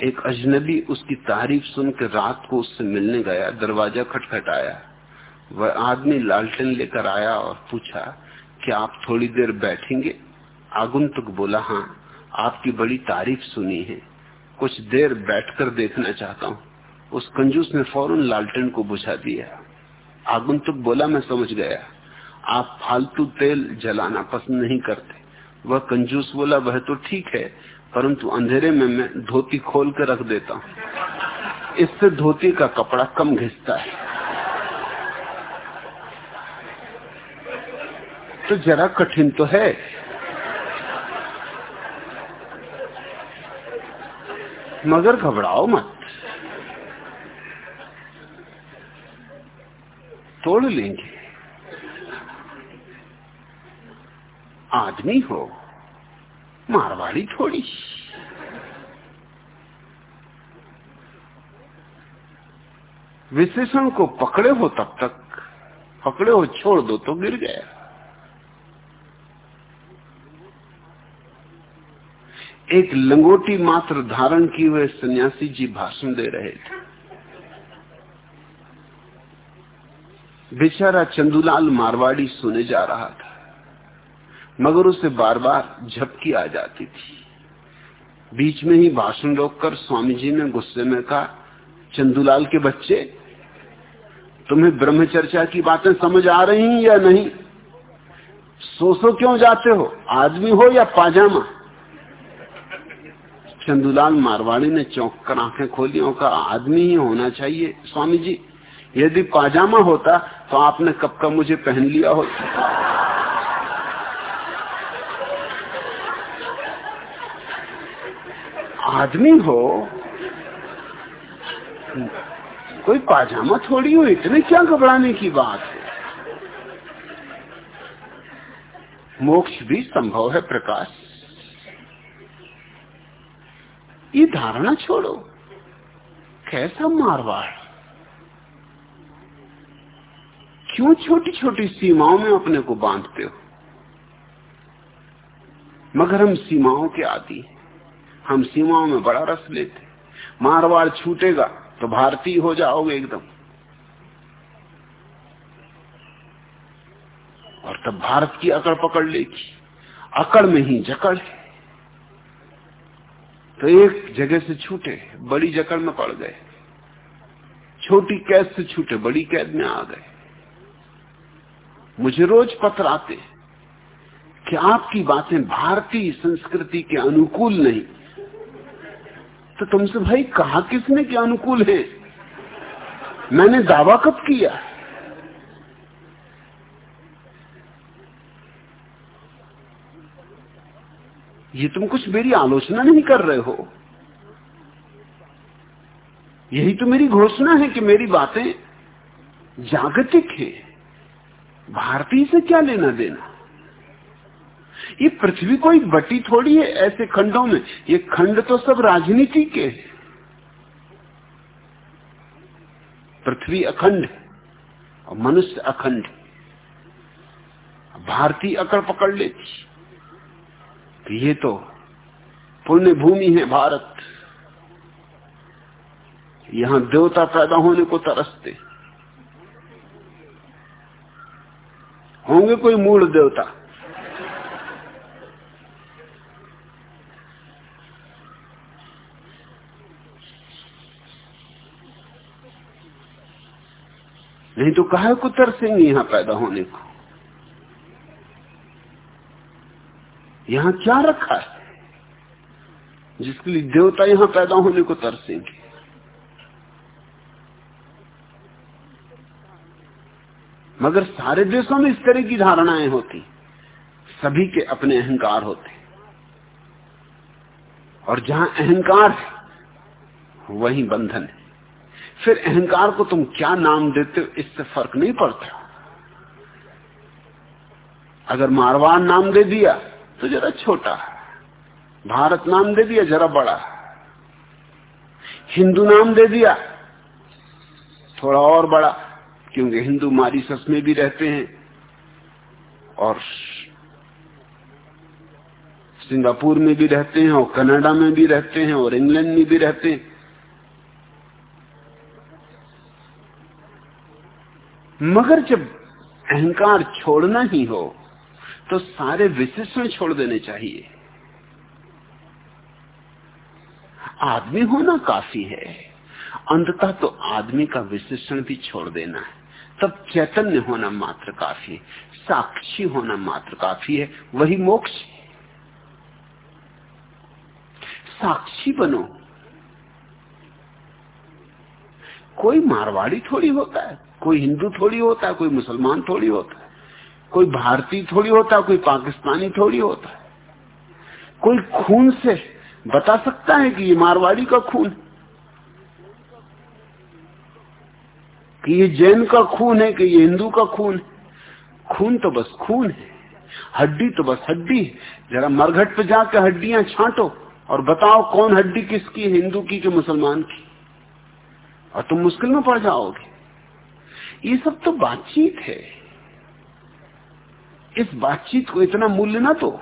एक अजनबी उसकी तारीफ़ सुनकर रात को उससे मिलने गया। दरवाज़ा खटखटाया। वह आदमी लालटेन लेकर आया और पूछा कि आप थोड़ी देर बैठेंगे? आगुंतुक बोला हाँ। आपकी बड़ी तारीफ़ सुनी है। कुछ देर बैठकर देखना चाहता हूँ। उस कंजूस ने फ़ौरन लालटेन को बुझा दिया। आगुंतुक बोला, मैं समझ गया। आप फालतू तेल जलाना पसंद नहीं करते वह कंजूस बोला, वह तो ठीक है, परंतु अंधेरे में मैं धोती खोल कर रख देता हूँ। इससे धोती का कपड़ा कम घिसता है। तो जरा कठिन तो है। मगर घबराओ मत। तोड़ लेंगे। आदमी हो, मारवाड़ी थोड़ी। विशेषण को पकड़े हो तब तक, पकड़े हो छोड़ दो तो गिर गया। एक लंगोटी मात्र धारण किए हुए सन्यासी जी भाषण दे रहे थे। बेचारा चंदूलाल मारवाड़ी सुने जा रहा था, मगर उसे बार बार झपकी आ जाती थी। बीच में ही भाषण रोककर स्वामी जी ने गुस्से में कहा, चंदूलाल के बच्चे, तुम्हें ब्रह्मचर्चा की बातें समझ आ रही या नहीं? सो सो क्यों जाते हो? आदमी हो या पाजामा? चंदूलाल मारवाड़ी ने चौंक कर आँखें खोली और कहा आदमी ही होना चाहिए। स्वामी जी, यदि पाजामा होता तो आपने कब का मुझे पहन लिया होता। आदमी हो, कोई पाजामा थोड़ी हो, इतने क्या घबराने की बात है? मोक्ष भी संभव है प्रकाश। ये धारणा छोड़ो। कैसा मारवाड़? क्यों छोटी छोटी सीमाओं में अपने को बांधते हो? मगर हम सीमाओं के आदि हम सीमाओं में बड़ा रस लेते मारवाड़ छूटेगा तो भारतीय हो जाओगे एकदम। और तब भारत की अकड़ पकड़ लेगी। अकड़ में ही जकड़ है। तो एक जगह से छूटे, बड़ी जकड़ में पड़ गए। छोटी कैद से छूटे, बड़ी कैद में आ गए। मुझे रोज पत्र आते कि आपकी बातें भारतीय संस्कृति के अनुकूल नहीं। तो तुमसे भाई, कहा किसने के अनुकूल है? मैंने दावा कब किया? ये तुम कुछ मेरी आलोचना नहीं कर रहे हो। यही तो मेरी घोषणा है कि मेरी बातें जागतिक है। भारतीय से क्या लेना देना? ये पृथ्वी कोई बटी थोड़ी है ऐसे खंडों में। ये खंड तो सब राजनीति के पृथ्वी अखंड और मनुष्य अखंड भारतीय अकड़ पकड़ लेती। ये तो पुण्य भूमि है भारत। यहाँ देवता पैदा होने को तरसते। होंगे कोई मूल देवता? नहीं तो कहा कुतर सिंह यहाँ पैदा होने को? यहाँ क्या रखा है? जिसके लिए देवता यहाँ पैदा होने को तरसेंगे। मगर सारे देशों में इस तरह की धारणाएँ होती, सभी के अपने अहंकार होते। और जहाँ अहंकार है, वहीं बंधन है। फिर अहंकार को तुम क्या नाम देते हो, इससे फ़र्क नहीं पड़ता। अगर मारवाड़ नाम दे दिया तो जरा छोटा भारत नाम दे दिया, जरा बड़ा हिंदू नाम दे दिया, थोड़ा और बड़ा क्योंकि हिंदू मारीसस में भी रहते हैं। और सिंगापुर में भी रहते हैं, और कनाडा में भी रहते हैं, और इंग्लैंड में भी रहते हैं। मगर जब अहंकार छोड़ना ही हो तो सारे विशेषण छोड़ देने चाहिए। आदमी होना काफ़ी है। अंततः तो आदमी का विशेषण भी छोड़ देना है। तब चैतन्य होना मात्र काफ़ी है। साक्षी होना मात्र काफ़ी है। वही मोक्ष। साक्षी बनो। कोई मारवाड़ी थोड़ी होता है, कोई हिंदू थोड़ी होता है, कोई मुसलमान थोड़ी होता है। कोई भारतीय थोड़ी होता, कोई पाकिस्तानी थोड़ी होता। कोई खून से बता सकता है कि ये मारवाड़ी का खून कि ये जैन का खून है, कि ये हिंदू का खून खून तो बस खून है। हड्डी तो बस हड्डी जरा मरघट पे जाकर हड्डियाँ छांटो और बताओ कौन हड्डी किसकी हिंदू की कि मुसलमान की? और तुम मुश्किल में पड़ जाओगे। ये सब तो बातचीत है। इस बातचीत को इतना मूल्य ना तो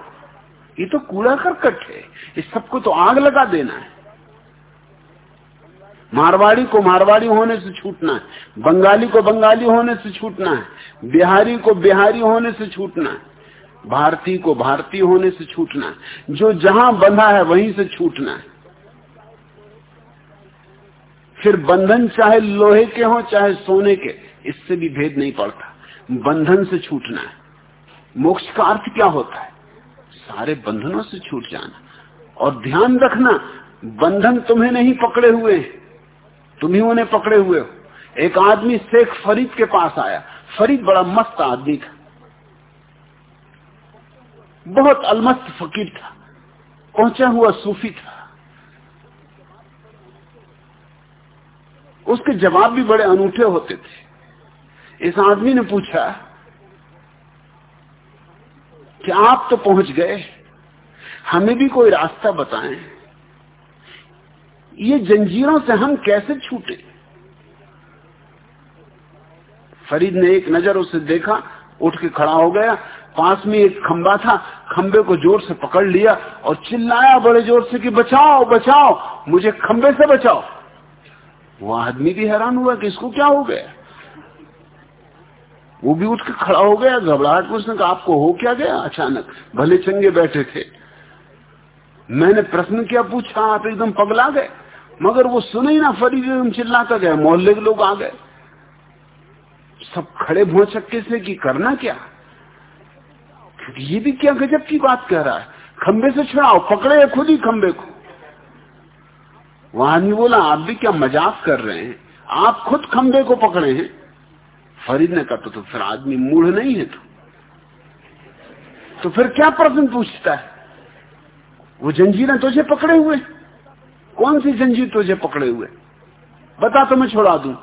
ये तो कूड़ा करकट है। इस सबको तो आग लगा देना है। मारवाड़ी को मारवाड़ी होने से छूटना है। बंगाली को बंगाली होने से छूटना है। बिहारी को बिहारी होने से छूटना है। भारतीय को भारतीय होने से छूटना है। जो जहाँ बंधा है वहीं से छूटना है। फिर बंधन चाहे लोहे के हो, चाहे सोने के, इससे भी भेद नहीं पड़ता। बंधन से छूटना है। मोक्ष का अर्थ क्या होता है? सारे बंधनों से छूट जाना। और ध्यान रखना, बंधन तुम्हें नहीं पकड़े हुए तुम ही उन्हें पकड़े हुए हो। एक आदमी शेख फरीद के पास आया। फरीद बड़ा मस्त आदमी था। बहुत अलमस्त फकीर था। पहुँचा हुआ सूफी था। उसके जवाब भी बड़े अनूठे होते थे। इस आदमी ने पूछा कि आप तो पहुँच गए। हमें भी कोई रास्ता बताएँ। ये जंजीरों से हम कैसे छूटे? फरीद ने एक नज़र उसे देखा, उठ के खड़ा हो गया। पास में एक खंबा था, खंबे को ज़ोर से पकड़ लिया और चिल्लाया बड़े ज़ोर से कि, बचाओ बचाओ, मुझे खंबे से बचाओ। वो आदमी भी हैरान हुआ कि इसको क्या हो गया? वो भी उठ के खड़ा हो गया घबराहट में उसने कहा, आपको हो क्या गया? अचानक, भले चंगे बैठे थे। मैंने प्रश्न क्या, पूछा, आप एकदम पगला गए। मगर वो सुने ही ना फरीद एकदम चिल्लाता गया, मोहल्ले के लोग आ गए। सब खड़े भोचक्के से कि करना क्या? क्योंकि ये भी क्या गजब की बात कह रहा है। खंबे से छुड़ाओ, पकड़े खुद ही खंबे को। वहाँ आदमी बोला, आप भी क्या मज़ाक कर रहे हैं? आप खुद खंबे को पकड़े हैं। फरीद का तो, तो फिर आदमी मूढ़ नहीं है तो? तो फिर क्या प्रश्न पूछता है? वो जंजीरें तुझे पकड़े हुए कौन सी जंजीर तुझे पकड़े हुए बता तो मैं छोड़ा दू।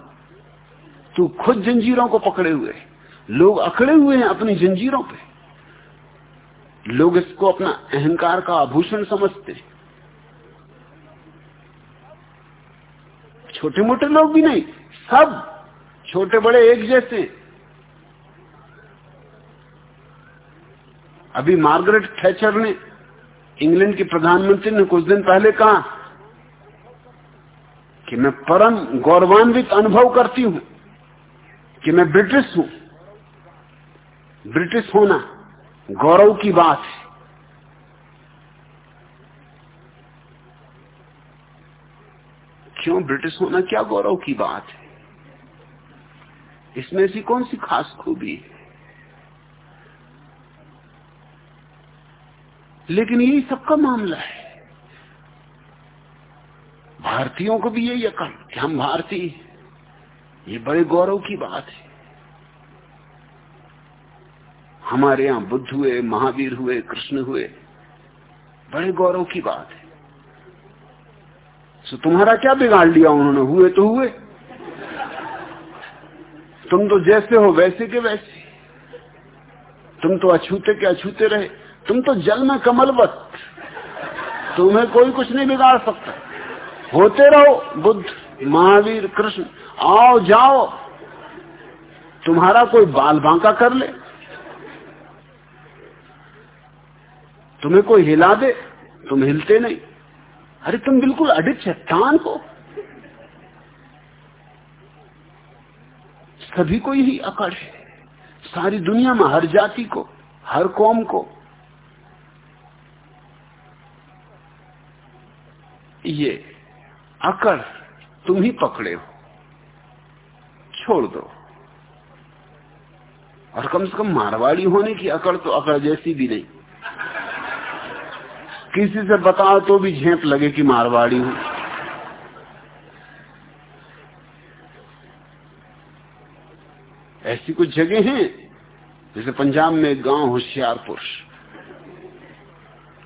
तू खुद जंजीरों को पकड़े हुए लोग अकड़े हुए हैं अपनी जंजीरों पे। लोग इसको अपना अहंकार का आभूषण समझते छोटे मोटे लोग भी नहीं सब छोटे बड़े एक जैसे। अभी मार्गरेट थैचर ने इंग्लैंड के प्रधानमंत्री ने कुछ दिन पहले कहा कि मैं परम गौरवान्वित अनुभव करती हूँ कि मैं ब्रिटिश हूँ। ब्रिटिश होना गौरव की बात है। क्यों ब्रिटिश होना क्या गौरव की बात है? इसमें ऐसी कौन सी खास खूबी है? लेकिन यही सबका मामला है। भारतीयों को भी यही अकल कि हम भारतीय ये बड़े गौरव की बात है। हमारे यहाँ बुद्ध हुए, महावीर हुए, कृष्ण हुए, बड़े गौरव की बात है। तो तुम्हारा क्या बिगाड़ लिया उन्होंने? हुए तो हुए। तुम तो जैसे हो वैसे के वैसे। तुम तो अछूते के अछूते रहे। तुम तो जल में कमलवत। तुम्हें कोई कुछ नहीं बिगाड़ सकता। होते रहो, बुद्ध, महावीर, कृष्ण। आओ, जाओ। तुम्हारा कोई बाल बांका कर ले। तुम्हें कोई हिला दे। तुम हिलते नहीं। अरे तुम बिल्कुल चट्टान हो। सभी को यही अकड़ है। सारी दुनिया में हर जाति को, हर कौम को। ये अकड़ तुम ही पकड़े हो। छोड़ दो। और कम से कम मारवाड़ी होने की अकड़ तो अकड़ जैसी भी नहीं। किसी से बताओ तो भी झेप लगे कि मारवाड़ी हूँ। ऐसी कुछ जगह हैं? जैसे पंजाब में एक गाँव, होशियारपुर।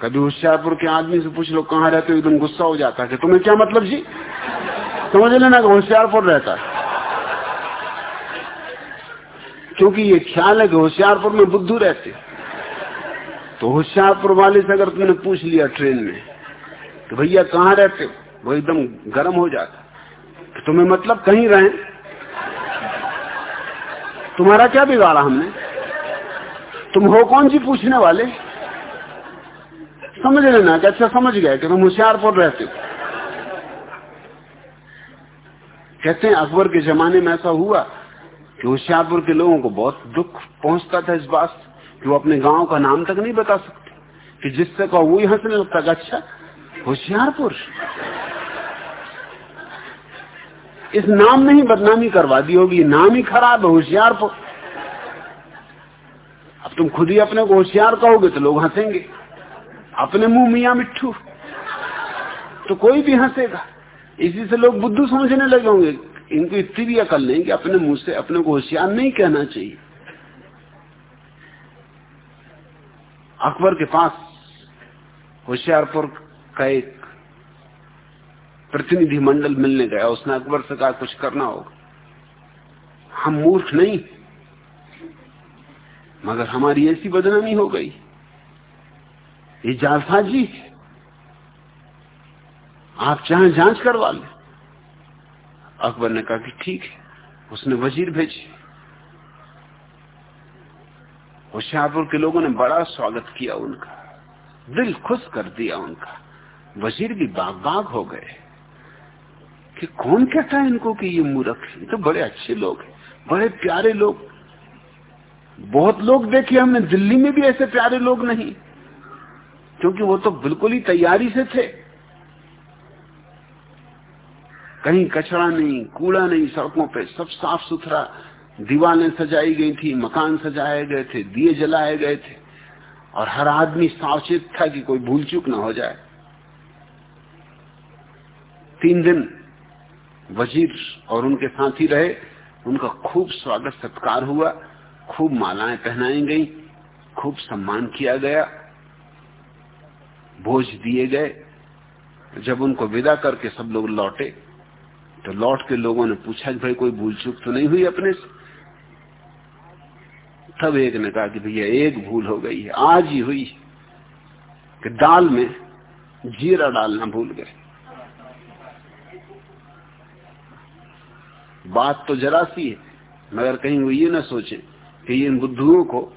कभी होशियारपुर के आदमी से पूछ लो, कहाँ रहते हो? एकदम गुस्सा हो जाता है तुम्हें क्या मतलब जी? समझ लेना होशियारपुर रहता है। क्योंकि ये ख्याल है कि होशियारपुर में बुद्धू रहते तो होशियारपुर वाले से अगर तुमने पूछ लिया ट्रेन में तो भैया, कहाँ रहते वो एकदम गर्म हो जाता तुम्हें मतलब कहीं रहे तुम्हारा क्या बिगाड़ा हमने? तुम हो कौन सी पूछने वाले? समझ लेना कि अच्छा समझ गए कि तुम होशियारपुर रहते हो। कहते हैं, अकबर के जमाने में ऐसा हुआ कि होशियारपुर के लोगों को बहुत दुख पहुँचता था इस बात कि वो अपने गाँव का नाम तक नहीं बता सकते। कि जिससे कहो वो हंसने लगता अच्छा होशियारपुर। इस नाम में ही बदनामी करवा दी होगी। नाम ही खराब है होशियारपुर अब तुम खुद ही अपने को होशियार कहोगे तो लोग हंसेंगे। अपने मुँह मिया मिट्टू तो कोई भी हंसेगा। इसी से लोग बुद्धू समझने लगे होंगे। इनको इतनी भी अकल नहीं कि अपने मुँह से अपने को होशियार नहीं कहना चाहिए। अकबर के पास होशियारपुर का एक प्रतिनिधि मंडल मिलने गया, उसने अकबर से कहा, कुछ करना होगा। हम मूर्ख नहीं। मगर हमारी ऐसी बदनामी हो गई। ये जालसाजी आप चाहे जाँच करवा ले। अकबर ने कहा कि ठीक है, उसने वज़ीर भेजे। होशियारपुर के लोगों ने बड़ा स्वागत किया उनका, दिल खुश कर दिया उनका। वज़ीर भी बाग बाग हो गए। कि कौन कहता है इनको कि ये मूर्ख? ये तो बड़े अच्छे लोग हैं, बड़े प्यारे लोग। बहुत लोग देखे हमने, दिल्ली में भी ऐसे प्यारे लोग नहीं, क्योंकि वो तो बिल्कुल ही तैयारी से थे। कहीं कचरा नहीं, कूड़ा नहीं, सड़कों पे सब साफ़ सुथरा दीवारें सजाई गई थी, मकान सजाए गए थे, दिए जलाए गए थे। और हर आदमी सावचेत था कि कोई भूल चूक ना हो जाए। तीन दिन वज़ीर और उनके साथी रहे, उनका खूब स्वागत सत्कार हुआ, खूब मालाएँ पहनाई गई, खूब सम्मान किया गया, भोज दिए गए। जब उनको विदा करके सब लोग लौटे तो लौट के लोगों ने पूछा कि भाई, कोई भूल चूक तो नहीं हुई अपने से? तब एक ने कहा कि भैया, एक भूल हो गई है, आज ही हुई कि दाल में जीरा डालना भूल गए। बात तो जरा सी है, मगर कहीं वो ये ना सोचे कि इन बुद्धुओं को,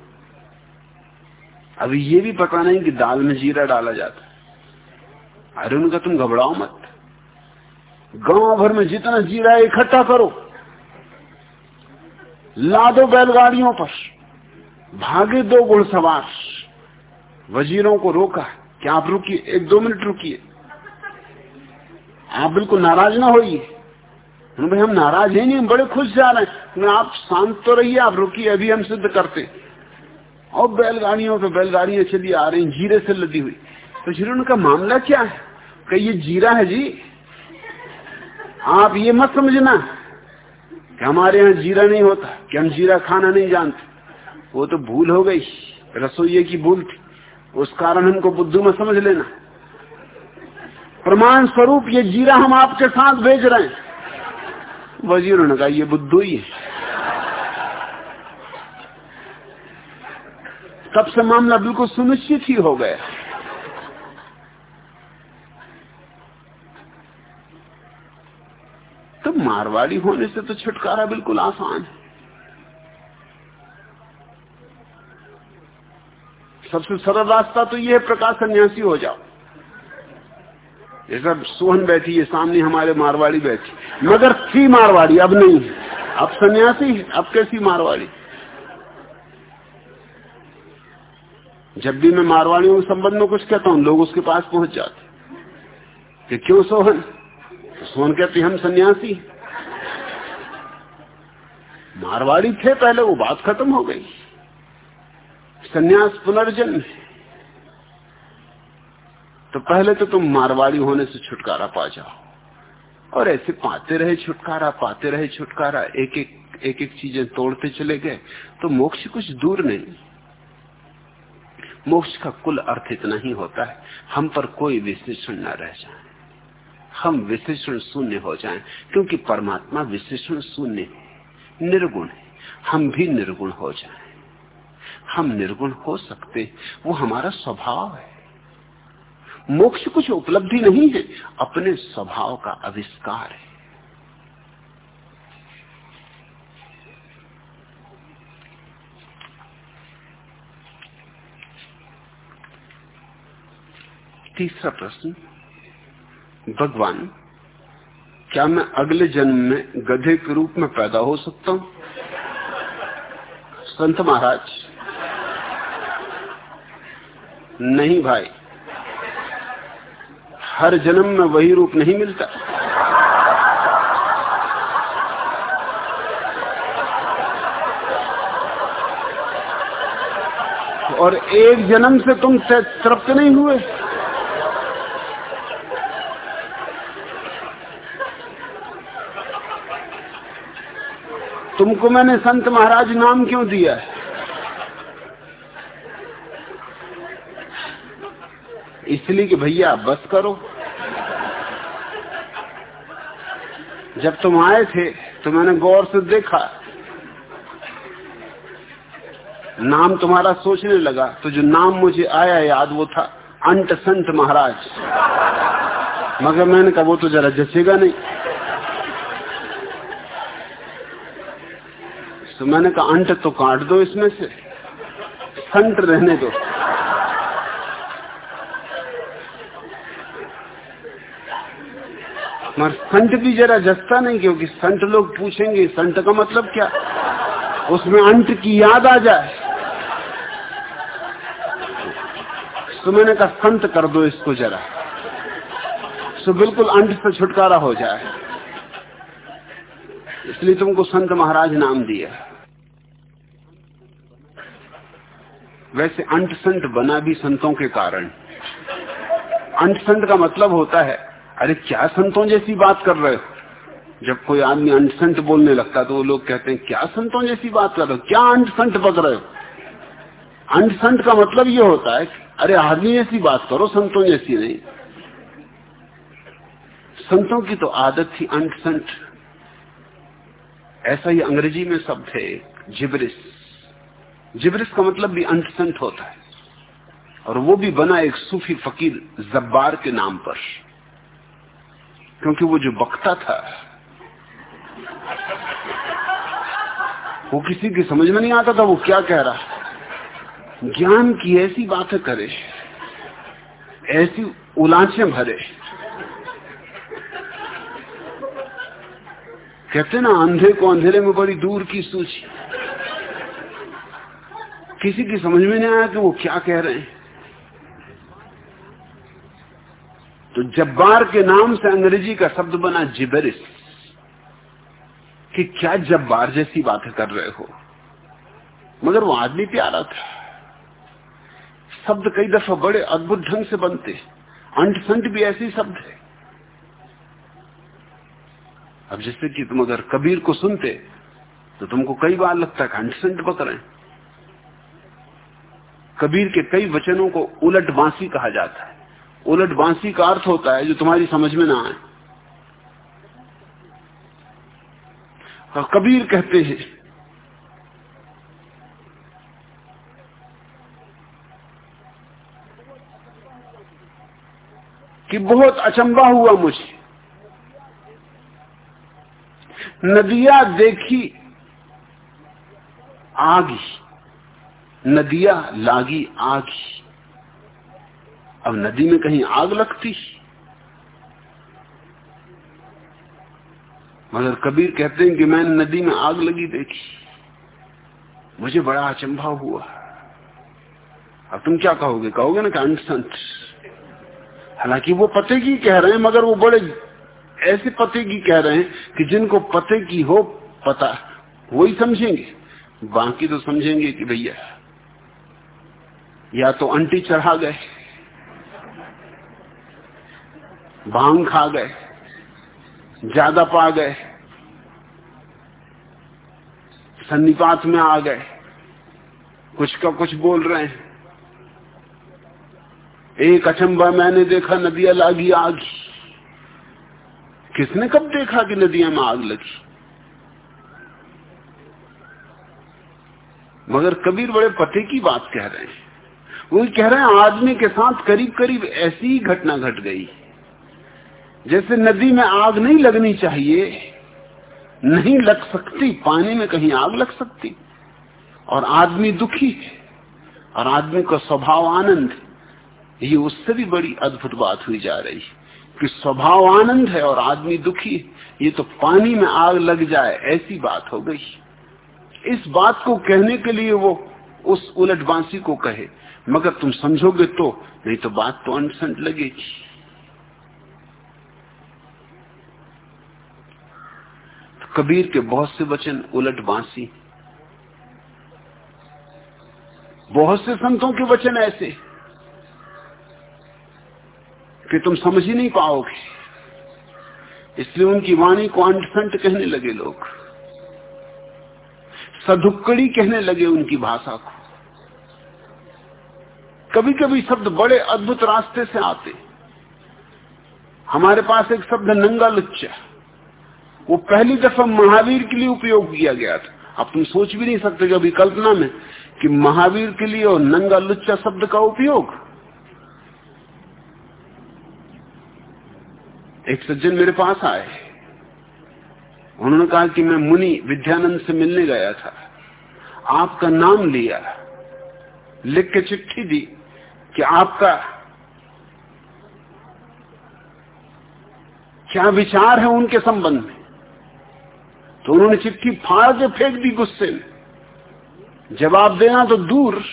अभी ये भी पता नहीं कि दाल में जीरा डाला जाता है। अरे उनका तुम घबराओ मत। गाँव भर में जितना जीरा इकट्ठा करो। ला दो बैलगाड़ियों पर। भागे दो घुड़सवार। वजीरों को रोका। क्या आप रुकिए? एक दो मिनट रुकिए। आप बिल्कुल नाराज़ ना होइए। भाई हम नाराज़ है नहीं, हम बड़े खुश जा रहे हैं। आप शांत तो रहिए, आप रुकिए, अभी हम सिद्ध करते। और बैलगाड़ियों पे बैलगाड़ियाँ चली आ रही, जीरे से लदी हुई। तो ज़ीरो उनका मामला क्या है? कि ये जीरा है जी, आप ये मत समझना कि हमारे यहाँ जीरा नहीं होता, कि हम जीरा खाना नहीं जानते। वो तो भूल हो गई रसोई की भूल थी। उस कारण हमको बुद्धू में समझ लेना। प्रमाण स्वरूप ये जीरा हम आपके साथ भेज रहे हैं। वज़ीर ने कहा ये बुद्धू ही है। तब से मामला बिल्कुल सुनिश्चित ही हो गया। तो मारवाड़ी होने से तो छुटकारा बिल्कुल आसान है। सबसे सरल रास्ता तो यह प्रकाश सन्यासी हो जाओ। ये सब सोहन बैठी है सामने हमारे मारवाड़ी बैठी। मगर थी मारवाड़ी, अब नहीं अब सन्यासी अब कैसी मारवाड़ी? जब भी मैं मारवाड़ियों के संबंध में कुछ कहता हूँ, लोग उसके पास पहुँच जाते कि क्यों सोहन? तो सोहन कहती, हम सन्यासी मारवाड़ी थे पहले, वो बात खत्म हो गई। सन्यास पुनर्जन्म है। तो पहले तो तुम मारवाड़ी होने से छुटकारा पा जाओ। और ऐसे पाते रहे छुटकारा, पाते रहे छुटकारा एक एक एक एक चीज़ें तोड़ते चले गए तो मोक्ष कुछ दूर नहीं। मोक्ष का कुल अर्थ इतना ही होता है, हम पर कोई विशेषण न रह जाए। हम विशेषण शून्य हो जाएँ, क्योंकि परमात्मा विशेषण शून्य है, निर्गुण है। हम भी निर्गुण हो जाएँ। हम निर्गुण हो सकते, वो हमारा स्वभाव है। मोक्ष कुछ उपलब्धि नहीं है, अपने स्वभाव का आविष्कार है। तीसरा प्रश्न, भगवान, क्या मैं अगले जन्म में गधे के रूप में पैदा हो सकता हूँ? संत महाराज, नहीं भाई हर जन्म में वही रूप नहीं मिलता। और एक जन्म से तुम तृप्त नहीं हुए। तुमको मैंने संत महाराज नाम क्यों दिया है? इसलिए कि भैया, बस करो। जब तुम आए थे तो मैंने गौर से देखा। नाम तुम्हारा सोचने लगा तो जो नाम मुझे आया, याद वो था अंट संत महाराज। मगर मैंने कहा, वो तो जरा जचेगा नहीं। तो मैंने कहा अंट तो काट दो इसमें से। संत रहने दो। मगर संत भी जरा जस्ता नहीं, क्योंकि संत लोग पूछेंगे, संत का मतलब क्या? उसमें अंत की याद आ जाए। तो मैंने कहा, संत कर दो इसको जरा। तो बिल्कुल अंत से छुटकारा हो जाए। इसलिए तुमको संत महाराज नाम दिया। वैसे अंत संत बना भी संतों के कारण। अंत संत का मतलब होता है अरे क्या संतों जैसी बात कर रहे हो? जब कोई आदमी अंट बोलने लगता तो वो लोग कहते हैं, क्या संतों जैसी बात कर रहे हो? क्या अंट संत बक रहे हो? अंट का मतलब ये होता है अरे आदमी जैसी बात करो, संतों जैसी नहीं। संतों की तो आदत थी अंट संत ऐसा ही अंग्रेज़ी में शब्द है, जिब्रिस। जिब्रिस का मतलब भी अंट होता है। और वो भी बना एक सूफी फकीर जब्बार के नाम पर। क्योंकि वो जो बकता था, वो किसी की समझ में नहीं आता था वो क्या कह रहा ज्ञान की ऐसी बातें करे, ऐसी उलाचे भरे। कहते ना, अंधे को अंधेरे में बड़ी दूर की सूची किसी की समझ में नहीं आया कि वो क्या कह रहे हैं। तो जब्बार के नाम से अंग्रेज़ी का शब्द बना जिबरिस, कि क्या जब्बार जैसी बातें कर रहे हो? मगर वो आदमी प्यारा था। शब्द कई दफ़ा बड़े अद्भुत ढंग से बनते अंट संट भी ऐसे शब्द है। अब जैसे कि तुम अगर कबीर को सुनते तो तुमको कई बार लगता है कंठसंट बक रहे कबीर के कई वचनों को उलट बांसी कहा जाता है। उलट बांसी का अर्थ होता है जो तुम्हारी समझ में ना आए। और कबीर कहते हैं, कि बहुत अचंबा हुआ मुझे। नदिया देखी, आगी। नदिया लागी, आगी। अब नदी में कहीं आग लगती? मगर कबीर कहते हैं कि मैंने नदी में आग लगी देखी। मुझे बड़ा अचंभा हुआ। अब तुम क्या कहोगे? कहोगे ना कि अंत हालाँकि वो पते की कह रहे हैं, मगर वो बड़े ऐसे पते की कह रहे हैं कि जिनको पते की हो, पता वही समझेंगे। बाकी तो समझेंगे कि भैया, या तो अंटी चढ़ा गए। भाँग खा गए, ज़्यादा पा गए, सन्निपात में आ गए, कुछ का कुछ बोल रहे हैं। एक अचंबा मैंने देखा, नदियाँ लागी आग। किसने कब देखा कि नदियाँ में आग लगी? मगर कबीर बड़े पते की बात कह रहे हैं। वो कह रहे हैं, आदमी के साथ करीब करीब ऐसी ही घटना घट गई। जैसे नदी में आग नहीं लगनी चाहिए, नहीं लग सकती, पानी में कहीं आग लग सकती। और आदमी दुखी है, और आदमी का स्वभाव आनंद ये उससे भी बड़ी अद्भुत बात हुई जा रही है कि स्वभाव आनंद है और आदमी दुखी ये तो पानी में आग लग जाए, ऐसी बात हो गई। इस बात को कहने के लिए वो उस उलट बांसी को कहे, मगर तुम समझोगे तो नहीं तो बात तो अनसंट लगेगी तो कबीर के बहुत से वचन उलट बांसी। बहुत से संतों के वचन ऐसे कि तुम समझ ही नहीं पाओगे। इसलिए उनकी वाणी को अंटसंट कहने लगे लोग। सधुक्कड़ी कहने लगे उनकी भाषा को। कभी कभी शब्द बड़े अद्भुत रास्ते से आते। हमारे पास एक शब्द नंगा लुच्चा। वो पहली दफ़ा महावीर के लिए उपयोग किया गया था। अब तुम सोच भी नहीं सकते कभी कल्पना में कि महावीर के लिए और नंगा लुच्चा शब्द का उपयोग। एक सज्जन मेरे पास आए। उन्होंने कहा कि मैं मुनि विद्यानंद से मिलने गया था। आपका नाम लिया, लिख के चिट्ठी दी कि आपका क्या विचार है उनके संबंध में? तो उन्होंने चिट्ठी फाड़ के फेंक दी गुस्से में। जवाब देना तो दूर,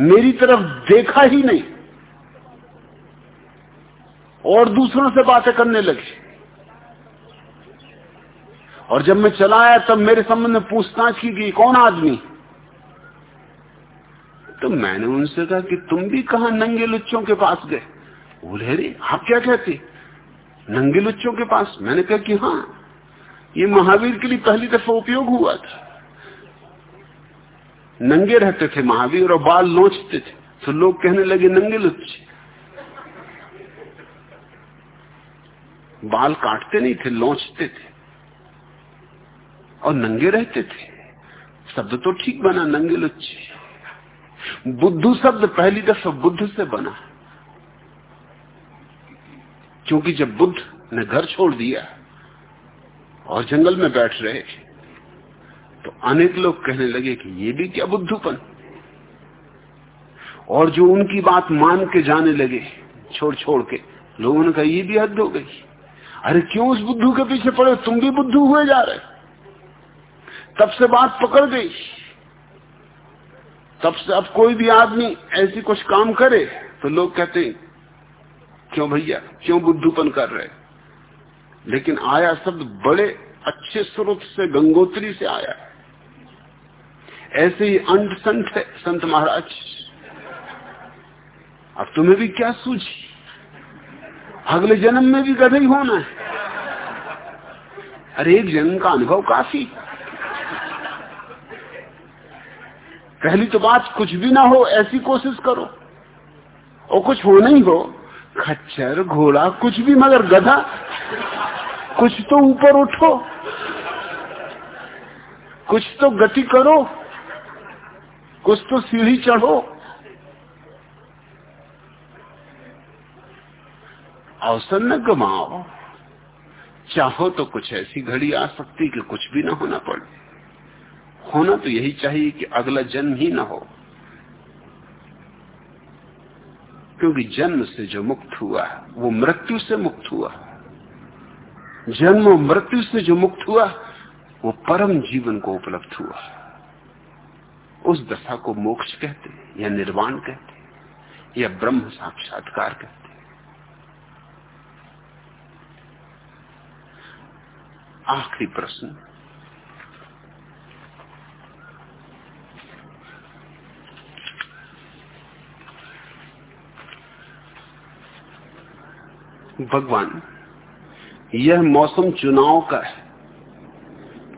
मेरी तरफ़ देखा ही नहीं। और दूसरों से बातें करने लगी। और जब मैं चला आया, तब मेरे संबंध में पूछताछ की गई, कौन आदमी? तो मैंने उनसे कहा कि तुम भी कहा नंगे लुच्चों के पास गए? बोले रे आप क्या कहते? नंगे लुच्चों के पास? मैंने कहा कि हाँ ये महावीर के लिए पहली दफ़ा उपयोग हुआ था। नंगे रहते थे महावीर और बाल लोचते थे तो लोग कहने लगे, नंगे लुच्चे बाल काटते नहीं थे, लोचते थे और नंगे रहते थे। शब्द तो ठीक बना, नंगे लुच्चे बुद्धू शब्द पहली दफ़ा बुद्ध से बना। क्योंकि जब बुद्ध ने घर छोड़ दिया और जंगल में बैठ रहे तो अनेक लोग कहने लगे कि ये भी क्या बुद्धूपन? और जो उनकी बात मान के जाने लगे छोड़ छोड़ के, लोगों ने कहा, ये भी हद हो गई। अरे क्यों उस बुद्धू के पीछे पड़े तुम भी बुद्धू हुए जा रहे तब से बात पकड़ गई। तब से अब कोई भी आदमी ऐसी कुछ काम करे तो लोग कहते हैं, क्यों भैया? क्यों बुद्धूपन कर रहे लेकिन आया शब्द बड़े अच्छे स्वरूप से, गंगोत्री से आया। ऐसे ही अंत संत है, संत महाराज। अब तुम्हें भी क्या सूझी? अगले जन्म में भी गधे ही होना है। अरे, एक जन्म का अनुभव काफ़ी। पहली तो बात, कुछ भी ना हो, ऐसी कोशिश करो। और कुछ हो नहीं हो। खच्चर, घोड़ा, कुछ भी, मगर गधा। कुछ तो ऊपर उठो। कुछ तो गति करो। कुछ तो सीढ़ी चढ़ो। अवसर न गमाओ। चाहो तो कुछ ऐसी घड़ी आ सकती कि कुछ भी ना होना पड़े। होना तो यही चाहिए कि अगला जन्म ही ना हो। क्योंकि जन्म से जो मुक्त हुआ है, वो मृत्यु से मुक्त हुआ जन्म मृत्यु से जो मुक्त हुआ, वो परम जीवन को उपलब्ध हुआ। उस दशा को मोक्ष कहते हैं, या निर्वाण कहते हैं, या ब्रह्म साक्षात्कार कहते हैं। आखिरी प्रश्न। भगवान यह मौसम चुनाव का है।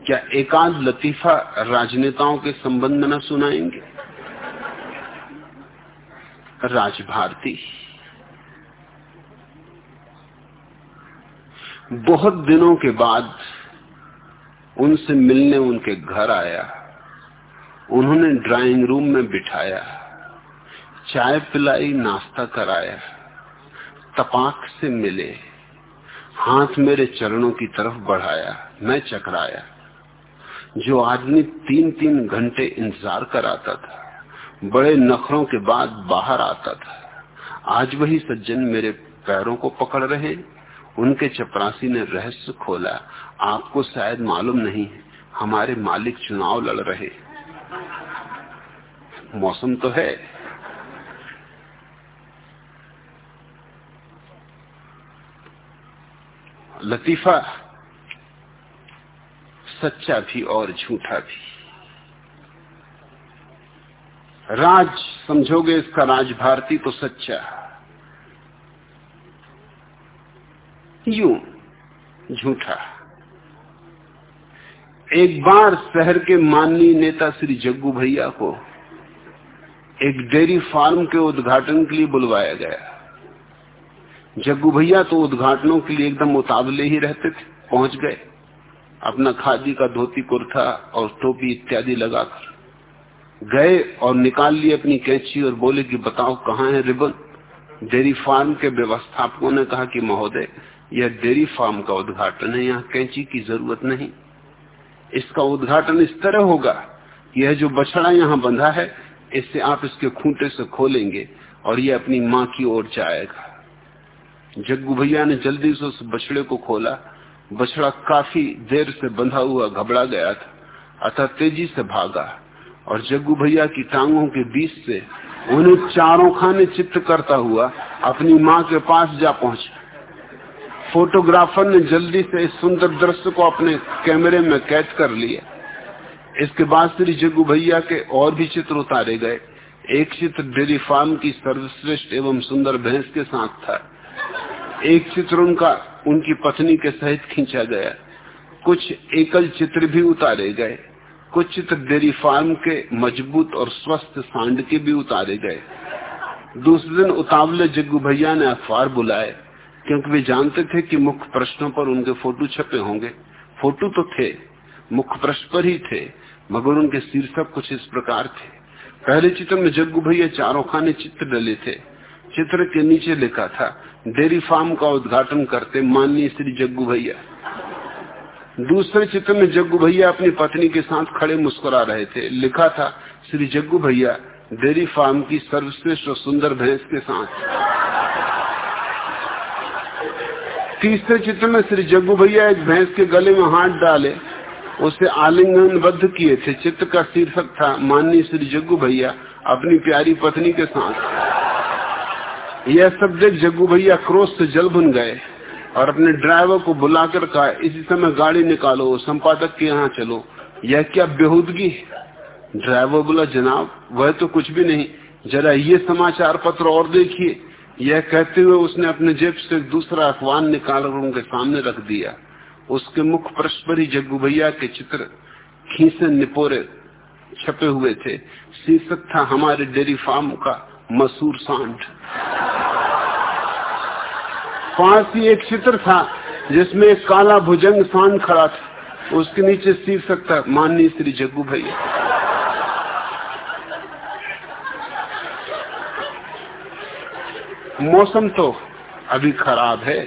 क्या एकांत लतीफा राजनेताओं के संबंध में न सुनाएँगे? राजभारती। बहुत दिनों के बाद उनसे मिलने उनके घर आया। उन्होंने ड्राइंग रूम में बिठाया। चाय पिलाई, नाश्ता कराया। तपाक से मिले। हाथ मेरे चरणों की तरफ़ बढ़ाया, मैं चकराया। जो आदमी तीन तीन घंटे इंतज़ार कराता था, बड़े नखरों के बाद बाहर आता था, आज वही सज्जन मेरे पैरों को पकड़ रहे उनके चपरासी ने रहस्य खोला, आपको शायद मालूम नहीं हमारे मालिक चुनाव लड़ रहे मौसम तो है। लतीफा, सच्चा भी और झूठा भी। राज, समझोगे इसका राज, भारती तो सच्चा। यू झूठा। एक बार शहर के माननीय नेता श्री जग्गू भैया को एक डेयरी फार्म के उद्घाटन के लिए बुलवाया गया। जग्गू भैया तो उद्घाटनों के लिए एकदम उतावले ही रहते थे, पहुँच गए। अपना खादी का धोती कुर्ता और टोपी इत्यादि लगाकर गए और निकाल लिए अपनी कैंची और बोले कि बताओ कहाँ है रिबन? डेयरी फार्म के व्यवस्थापकों ने कहा कि महोदय, यह डेयरी फार्म का उद्घाटन है, यहाँ कैंची की ज़रूरत नहीं। इसका उद्घाटन इस तरह होगा, यह जो बछड़ा यहाँ बंधा है, इससे आप इसके खूंटे से खोलेंगे और यह अपनी माँ की ओर जाएगा। जग्गू भैया ने जल्दी से उस बछड़े को खोला। बछड़ा काफ़ी देर से बंधा हुआ घबरा गया था, अतः तेज़ी से भागा और जग्गू भैया की टांगों के बीच से उन्हें चारों खाने चित्त करता हुआ अपनी माँ के पास जा पहुँचा। फोटोग्राफर ने जल्दी से इस सुंदर दृश्य को अपने कैमरे में कैद कर लिया। इसके बाद श्री जग्गू भैया के और भी चित्र उतारे गए। एक चित्र डेरी फार्म की सर्वश्रेष्ठ एवं सुंदर भैंस के साथ था। एक चित्र उनका, उनकी पत्नी के सहित खींचा गया। कुछ एकल चित्र भी उतारे गए। कुछ चित्र डेयरी फार्म के मज़बूत और स्वस्थ सांड के भी उतारे गए। दूसरे दिन उतावले जग्गू भैया ने अखबार बुलाए, क्योंकि वे जानते थे कि मुख्य प्रश्नों पर उनके फ़ोटो छपे होंगे। फ़ोटो तो थे, मुख्य प्रश्न पर ही थे, मगर उनके शीर्षक कुछ इस प्रकार थे। पहले चित्र में जग्गू भैया चारों खाने चित्र डले थे। चित्र के नीचे लिखा था डेयरी फार्म का उद्घाटन करते माननीय श्री जग्गू भैया। दूसरे चित्र में जग्गू भैया अपनी पत्नी के साथ खड़े मुस्कुरा रहे थे। लिखा था, श्री जग्गू भैया, डेयरी फार्म की सर्वश्रेष्ठ और सुंदर भैंस के साथ। तीसरे चित्र में श्री जग्गू भैया एक भैंस के गले में हाथ डाले, उसे आलिंगनबद्ध किए थे। चित्र का शीर्षक था, माननीय श्री जग्गू भैया, अपनी प्यारी पत्नी के साथ। यह सब देख जग्गू भैया क्रोध से जल भुन गए और अपने ड्राइवर को बुलाकर कहा, इसी समय गाड़ी निकालो, संपादक के यहाँ चलो। यह क्या बेहूदगी? ड्राइवर बोला, जनाब, वह तो कुछ भी नहीं। जरा ये समाचार पत्र और देखिए। यह कहते हुए उसने अपने जेब से दूसरा अखबार निकालकर उनके सामने रख दिया। उसके मुख पृष्ठ पर ही जग्गू भैया के चित्र खीसे निपोरे छपे हुए थे। शीर्षक था, हमारे डेयरी फार्म का मसूर सांड। ही एक चित्र था, जिसमें काला भुजंग सांड खड़ा था। उसके नीचे शीर्षक सकता माननीय श्री जग्गू भैया। मौसम तो अभी खराब है।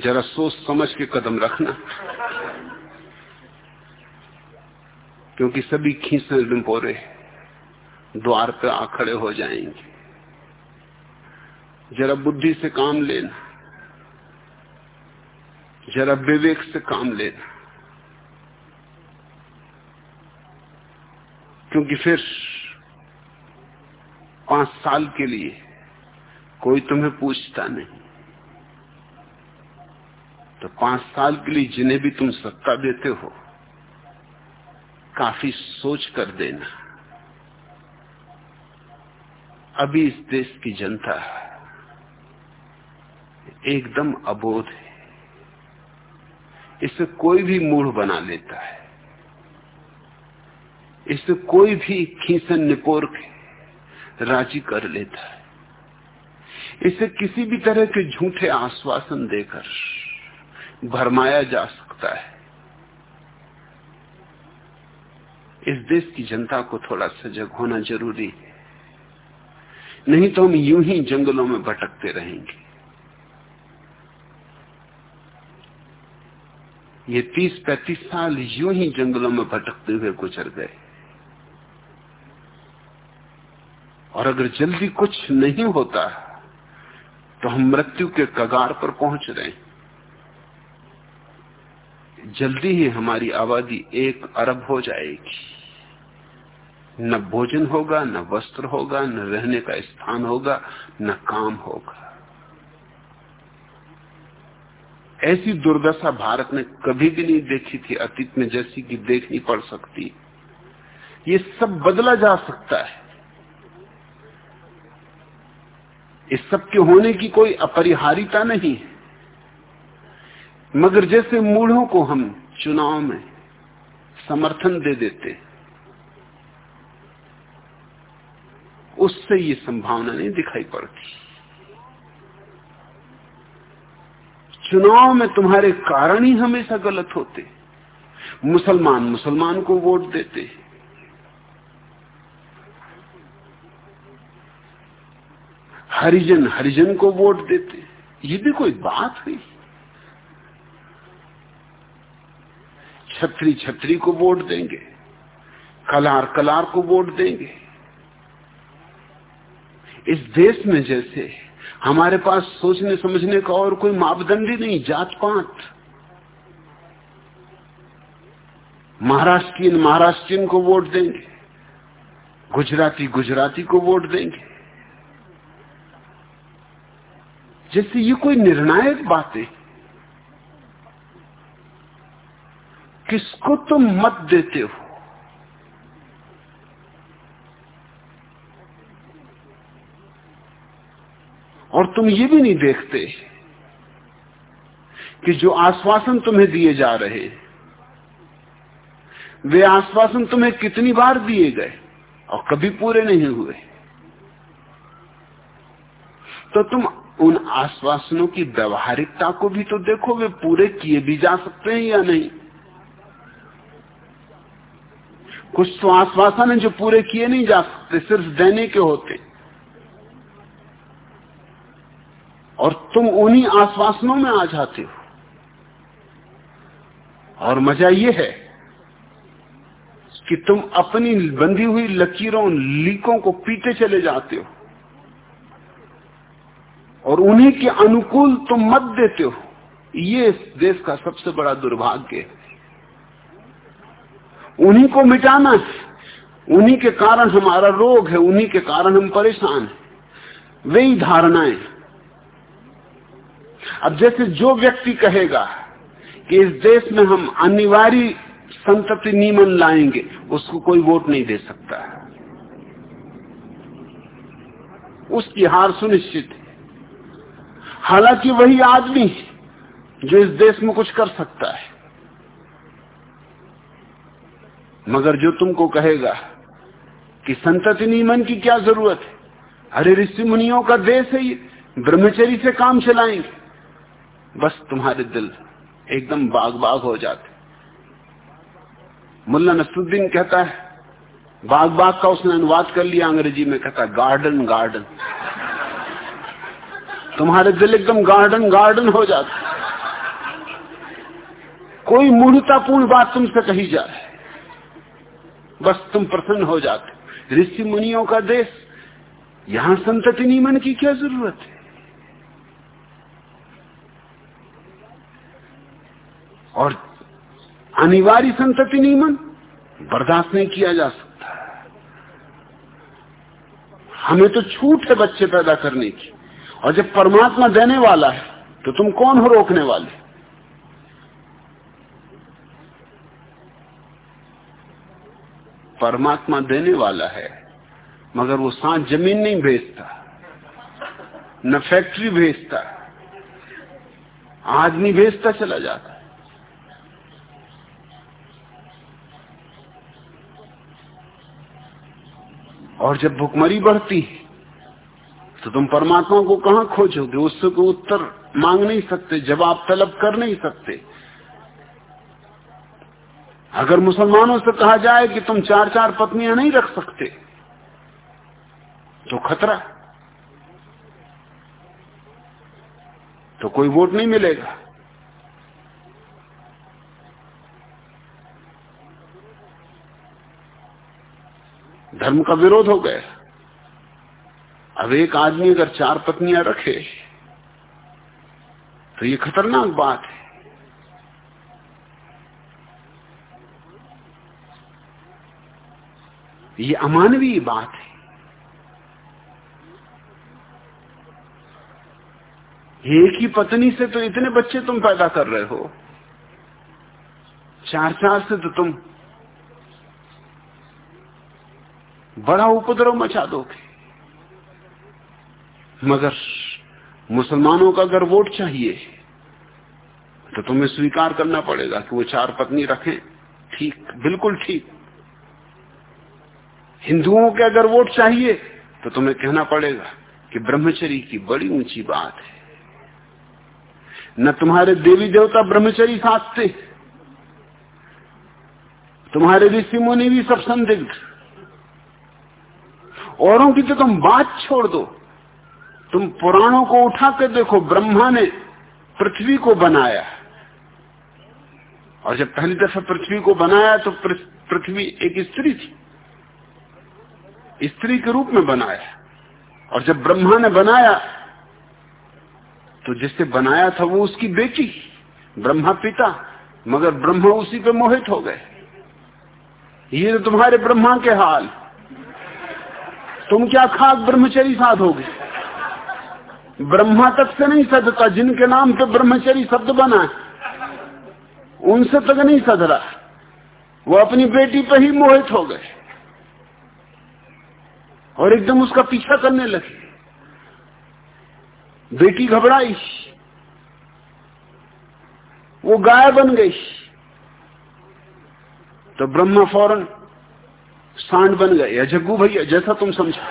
जरा सोच समझ के कदम रखना। क्योंकि सभी खींचे डिम्पोरे द्वार पे आ खड़े हो जाएँगे। जरा बुद्धि से काम लेना। जरा विवेक से काम लेना। क्योंकि फिर पाँच साल के लिए कोई तुम्हें पूछता नहीं। तो पाँच साल के लिए जिन्हें भी तुम सत्ता देते हो काफ़ी सोच कर देना। अभी इस देश की जनता एकदम अबोध है। इसे कोई भी मूढ़ बना लेता है। इसे कोई भी खींचन निपोर के राज़ी कर लेता है। इसे किसी भी तरह के झूठे आश्वासन देकर भरमाया जा सकता है। इस देश की जनता को थोड़ा सजग होना ज़रूरी है। नहीं तो हम यूँ ही जंगलों में भटकते रहेंगे। ये तीस पैंतीस साल यूँ ही जंगलों में भटकते हुए गुजर गए। और अगर जल्दी कुछ नहीं होता तो हम मृत्यु के कगार पर पहुँच रहे हैं। जल्दी ही हमारी आबादी एक अरब हो जाएगी। न भोजन होगा, न वस्त्र होगा, न रहने का स्थान होगा, न काम होगा। ऐसी दुर्दशा भारत ने कभी भी नहीं देखी थी, अतीत में जैसी कि देखनी पड़ सकती। ये सब बदला जा सकता है। इस सब के होने की कोई अपरिहारिता नहीं है। मगर जैसे मूढ़ों को हम चुनाव में समर्थन दे देते, उससे ये संभावना नहीं दिखाई पड़ती। चुनाव में तुम्हारे कारण ही हमेशा गलत होते। मुसलमान मुसलमान को वोट देते। हरिजन हरिजन को वोट देते। ये भी कोई बात हुई? छत्री छत्री को वोट देंगे, कलार कलार को वोट देंगे। इस देश में जैसे हमारे पास सोचने समझने का और कोई मापदंड ही नहीं जात पात महाराष्ट्रीयन महाराष्ट्रीयन को वोट देंगे, गुजराती गुजराती को वोट देंगे। जैसे ये कोई निर्णायक बातें किसको तुम मत देते हो? और तुम ये भी नहीं देखते कि जो आश्वासन तुम्हें दिए जा रहे, वे आश्वासन तुम्हें कितनी बार दिए गए और कभी पूरे नहीं हुए। तो तुम उन आश्वासनों की व्यवहारिकता को भी तो देखो, वे पूरे किए भी जा सकते हैं या नहीं। कुछ तो आश्वासन है जो पूरे किए नहीं जा सकते, सिर्फ़ देने के होते। और तुम उन्हीं आश्वासनों में आ जाते हो। और मज़ा यह है कि तुम अपनी बंधी हुई लकीरों, लीकों को पीते चले जाते हो। और उन्हीं के अनुकूल तुम मत देते हो। ये देश का सबसे बड़ा दुर्भाग्य है। उन्हीं को मिटाना है। उन्हीं के कारण हमारा रोग है, उन्हीं के कारण हम परेशान हैं। वे ही धारणाएँ अब जैसे जो व्यक्ति कहेगा कि इस देश में हम अनिवार्य संतति नियमन लाएँगे, उसको कोई वोट नहीं दे सकता है। उसकी हार सुनिश्चित है। हालाँकि वही आदमी जो इस देश में कुछ कर सकता है। मगर जो तुमको कहेगा कि संतति नियमन की क्या ज़रूरत है? अरे ऋषि मुनियों का देश है ये, ब्रह्मचरी से काम चलाएँगे। बस तुम्हारे दिल एकदम बाग बाग हो जाते। मुल्ला नसरुद्दीन कहता है बाग बाग का उसने अनुवाद कर लिया अंग्रेज़ी में, कहता गार्डन गार्डन। तुम्हारे दिल एकदम गार्डन गार्डन हो जाते। कोई मूर्तापूर्ण बात तुमसे कही जाए। बस तुम प्रसन्न हो जाते ऋषि मुनियों का देश, यहाँ संतति नियमन की क्या ज़रूरत है? और अनिवार्य संतति नियमन बर्दाश्त नहीं किया जा सकता। हमें तो छूट है बच्चे पैदा करने की। और जब परमात्मा देने वाला है तो तुम कौन हो रोकने वाले? परमात्मा देने वाला है, मगर वो सांस ज़मीन नहीं भेजता, न फैक्ट्री भेजता, आदमी भेजता चला जाता और जब भुखमरी बढ़ती तो तुम परमात्मा को कहा खोजोगे? उससे कोई उत्तर मांग नहीं सकते, जवाब तलब कर नहीं सकते। अगर मुसलमानों से कहा जाए कि तुम चार चार पत्नियाँ नहीं रख सकते तो खतरा। तो कोई वोट नहीं मिलेगा। धर्म का विरोध हो गया। अब एक आदमी अगर चार पत्नियाँ रखे तो ये खतरनाक बात है। ये अमानवीय बात है। एक ही पत्नी से तो इतने बच्चे तुम पैदा कर रहे हो। चार चार से तो तुम बड़ा उपद्रव मचा दोगे। मगर मुसलमानों का अगर वोट चाहिए तो तुम्हें स्वीकार करना पड़ेगा कि वो चार पत्नी रखें। ठीक, बिल्कुल ठीक। हिंदुओं के अगर वोट चाहिए तो तुम्हें कहना पड़ेगा कि ब्रह्मचरी की बड़ी ऊँची बात है। न तुम्हारे देवी देवता ब्रह्मचरी साधते तुम्हारे ऋषि मुनि भी सब संदिग्ध। औरों की तो तुम बात छोड़ दो। तुम पुराणों को उठा कर देखो, ब्रह्मा ने पृथ्वी को बनाया। और जब पहली दफ़ा पृथ्वी को बनाया तो पृथ्वी एक स्त्री थी। स्त्री के रूप में बनाया और जब ब्रह्मा ने बनाया तो जिससे बनाया था वो उसकी बेटी, ब्रह्मा पिता, मगर ब्रह्मा उसी पे मोहित हो गए। ये तो तुम्हारे ब्रह्मा के हाल। तुम क्या खाक ब्रह्मचरी साधोगे? ब्रह्मा तक से नहीं सदता जिनके नाम पे ब्रह्मचरी शब्द बना है, उनसे तक नहीं सद रहा। वो अपनी बेटी पे ही मोहित हो गए। और एकदम उसका पीछा करने लगे। बेटी घबराई वो गाय बन गई। तो ब्रह्मा फ़ौरन सांड बन गए। या जग्गू भैया, जैसा तुम समझो।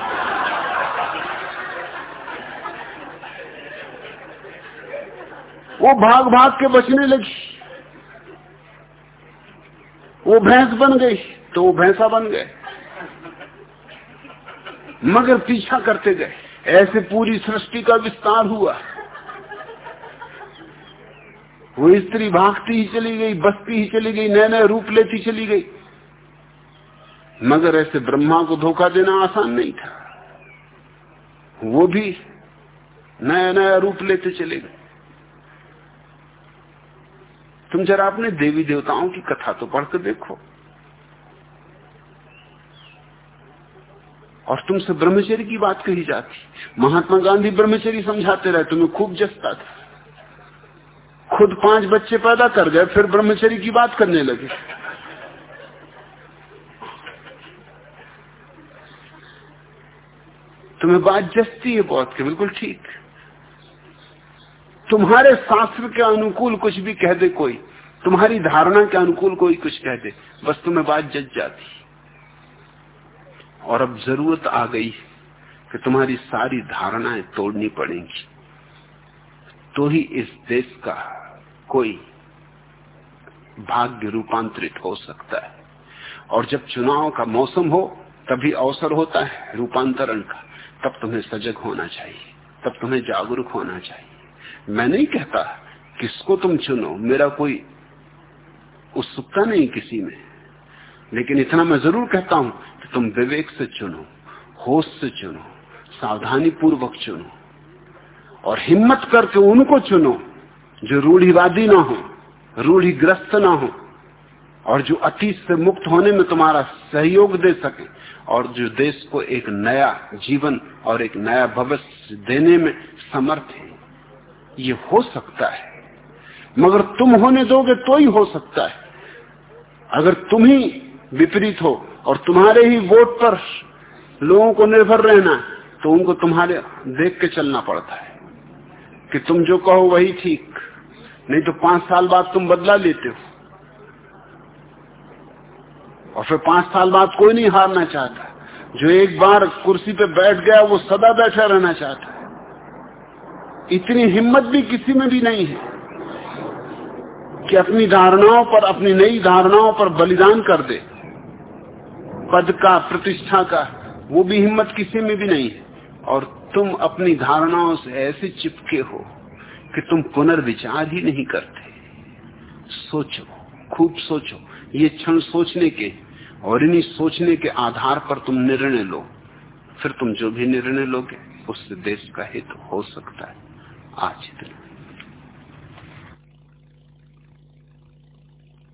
वो भाग भाग के बचने लगी। वो भैंस बन गई। तो वो भैंसा बन गए। मगर पीछा करते गए। ऐसे पूरी सृष्टि का विस्तार हुआ। वो स्त्री भागती ही चली गई, बसती ही चली गई नए नए रूप लेती चली गई। मगर ऐसे ब्रह्मा को धोखा देना आसान नहीं था। वो भी नया नया रूप लेते चले गए। तुम जरा अपने देवी देवताओं की कथा तो पढ़कर देखो। और तुमसे ब्रह्मचर्य की बात कही जाती। महात्मा गांधी ब्रह्मचर्य समझाते रहे, तुम्हें खूब जसता था। खुद पाँच बच्चे पैदा कर गए, फिर ब्रह्मचर्य की बात करने लगे। तुम्हें बात जसती है बहुत के बिल्कुल ठीक। तुम्हारे शास्त्र के अनुकूल कुछ भी कह दे कोई, तुम्हारी धारणा के अनुकूल कोई कुछ कह दे, बस तुम्हें बात जज जाती। और अब ज़रूरत आ गई कि तुम्हारी सारी धारणाएँ तोड़नी पड़ेंगी। तो ही इस देश का कोई भाग्य रूपांतरित हो सकता है। और जब चुनाव का मौसम हो, तभी अवसर होता है रूपांतरण का। तब तुम्हें सजग होना चाहिए, तब तुम्हें जागरूक होना चाहिए। मैं नहीं कहता, किसको तुम चुनो, मेरा कोई उत्सुकता नहीं किसी में। लेकिन इतना मैं ज़रूर कहता हूँ कि तुम विवेक से चुनो, होश से चुनो सावधानी पूर्वक चुनो और हिम्मत करके उनको चुनो जो रूढ़ीवादी ना हो, रूढ़ीग्रस्त ना हो और जो अतीत से मुक्त होने में तुम्हारा सहयोग दे सके और जो देश को एक नया जीवन और एक नया भविष्य देने में समर्थ है। ये हो सकता है। मगर तुम होने दोगे तो ही हो सकता है। अगर तुम ही विपरीत हो और तुम्हारे ही वोट पर लोगों को निर्भर रहना तो उनको तुम्हारे देख के चलना पड़ता है कि तुम जो कहो वही ठीक। नहीं तो पाँच साल बाद तुम बदला लेते हो। और फिर पाँच साल बाद कोई नहीं हारना चाहता। जो एक बार कुर्सी पे बैठ गया, वो सदा बैठा रहना चाहता है। इतनी हिम्मत भी किसी में भी नहीं है कि अपनी धारणाओं पर, अपनी नई धारणाओं पर बलिदान कर दे। पद का, प्रतिष्ठा का, वो भी हिम्मत किसी में भी नहीं है। और तुम अपनी धारणाओं से ऐसे चिपके हो कि तुम पुनर्विचार ही नहीं करते। सोचो, खूब सोचो। ये क्षण सोचने के और इन्हीं सोचने के आधार पर तुम निर्णय लो। फिर तुम जो भी निर्णय लोगे, उससे देश का हित हो सकता है। आज इतना।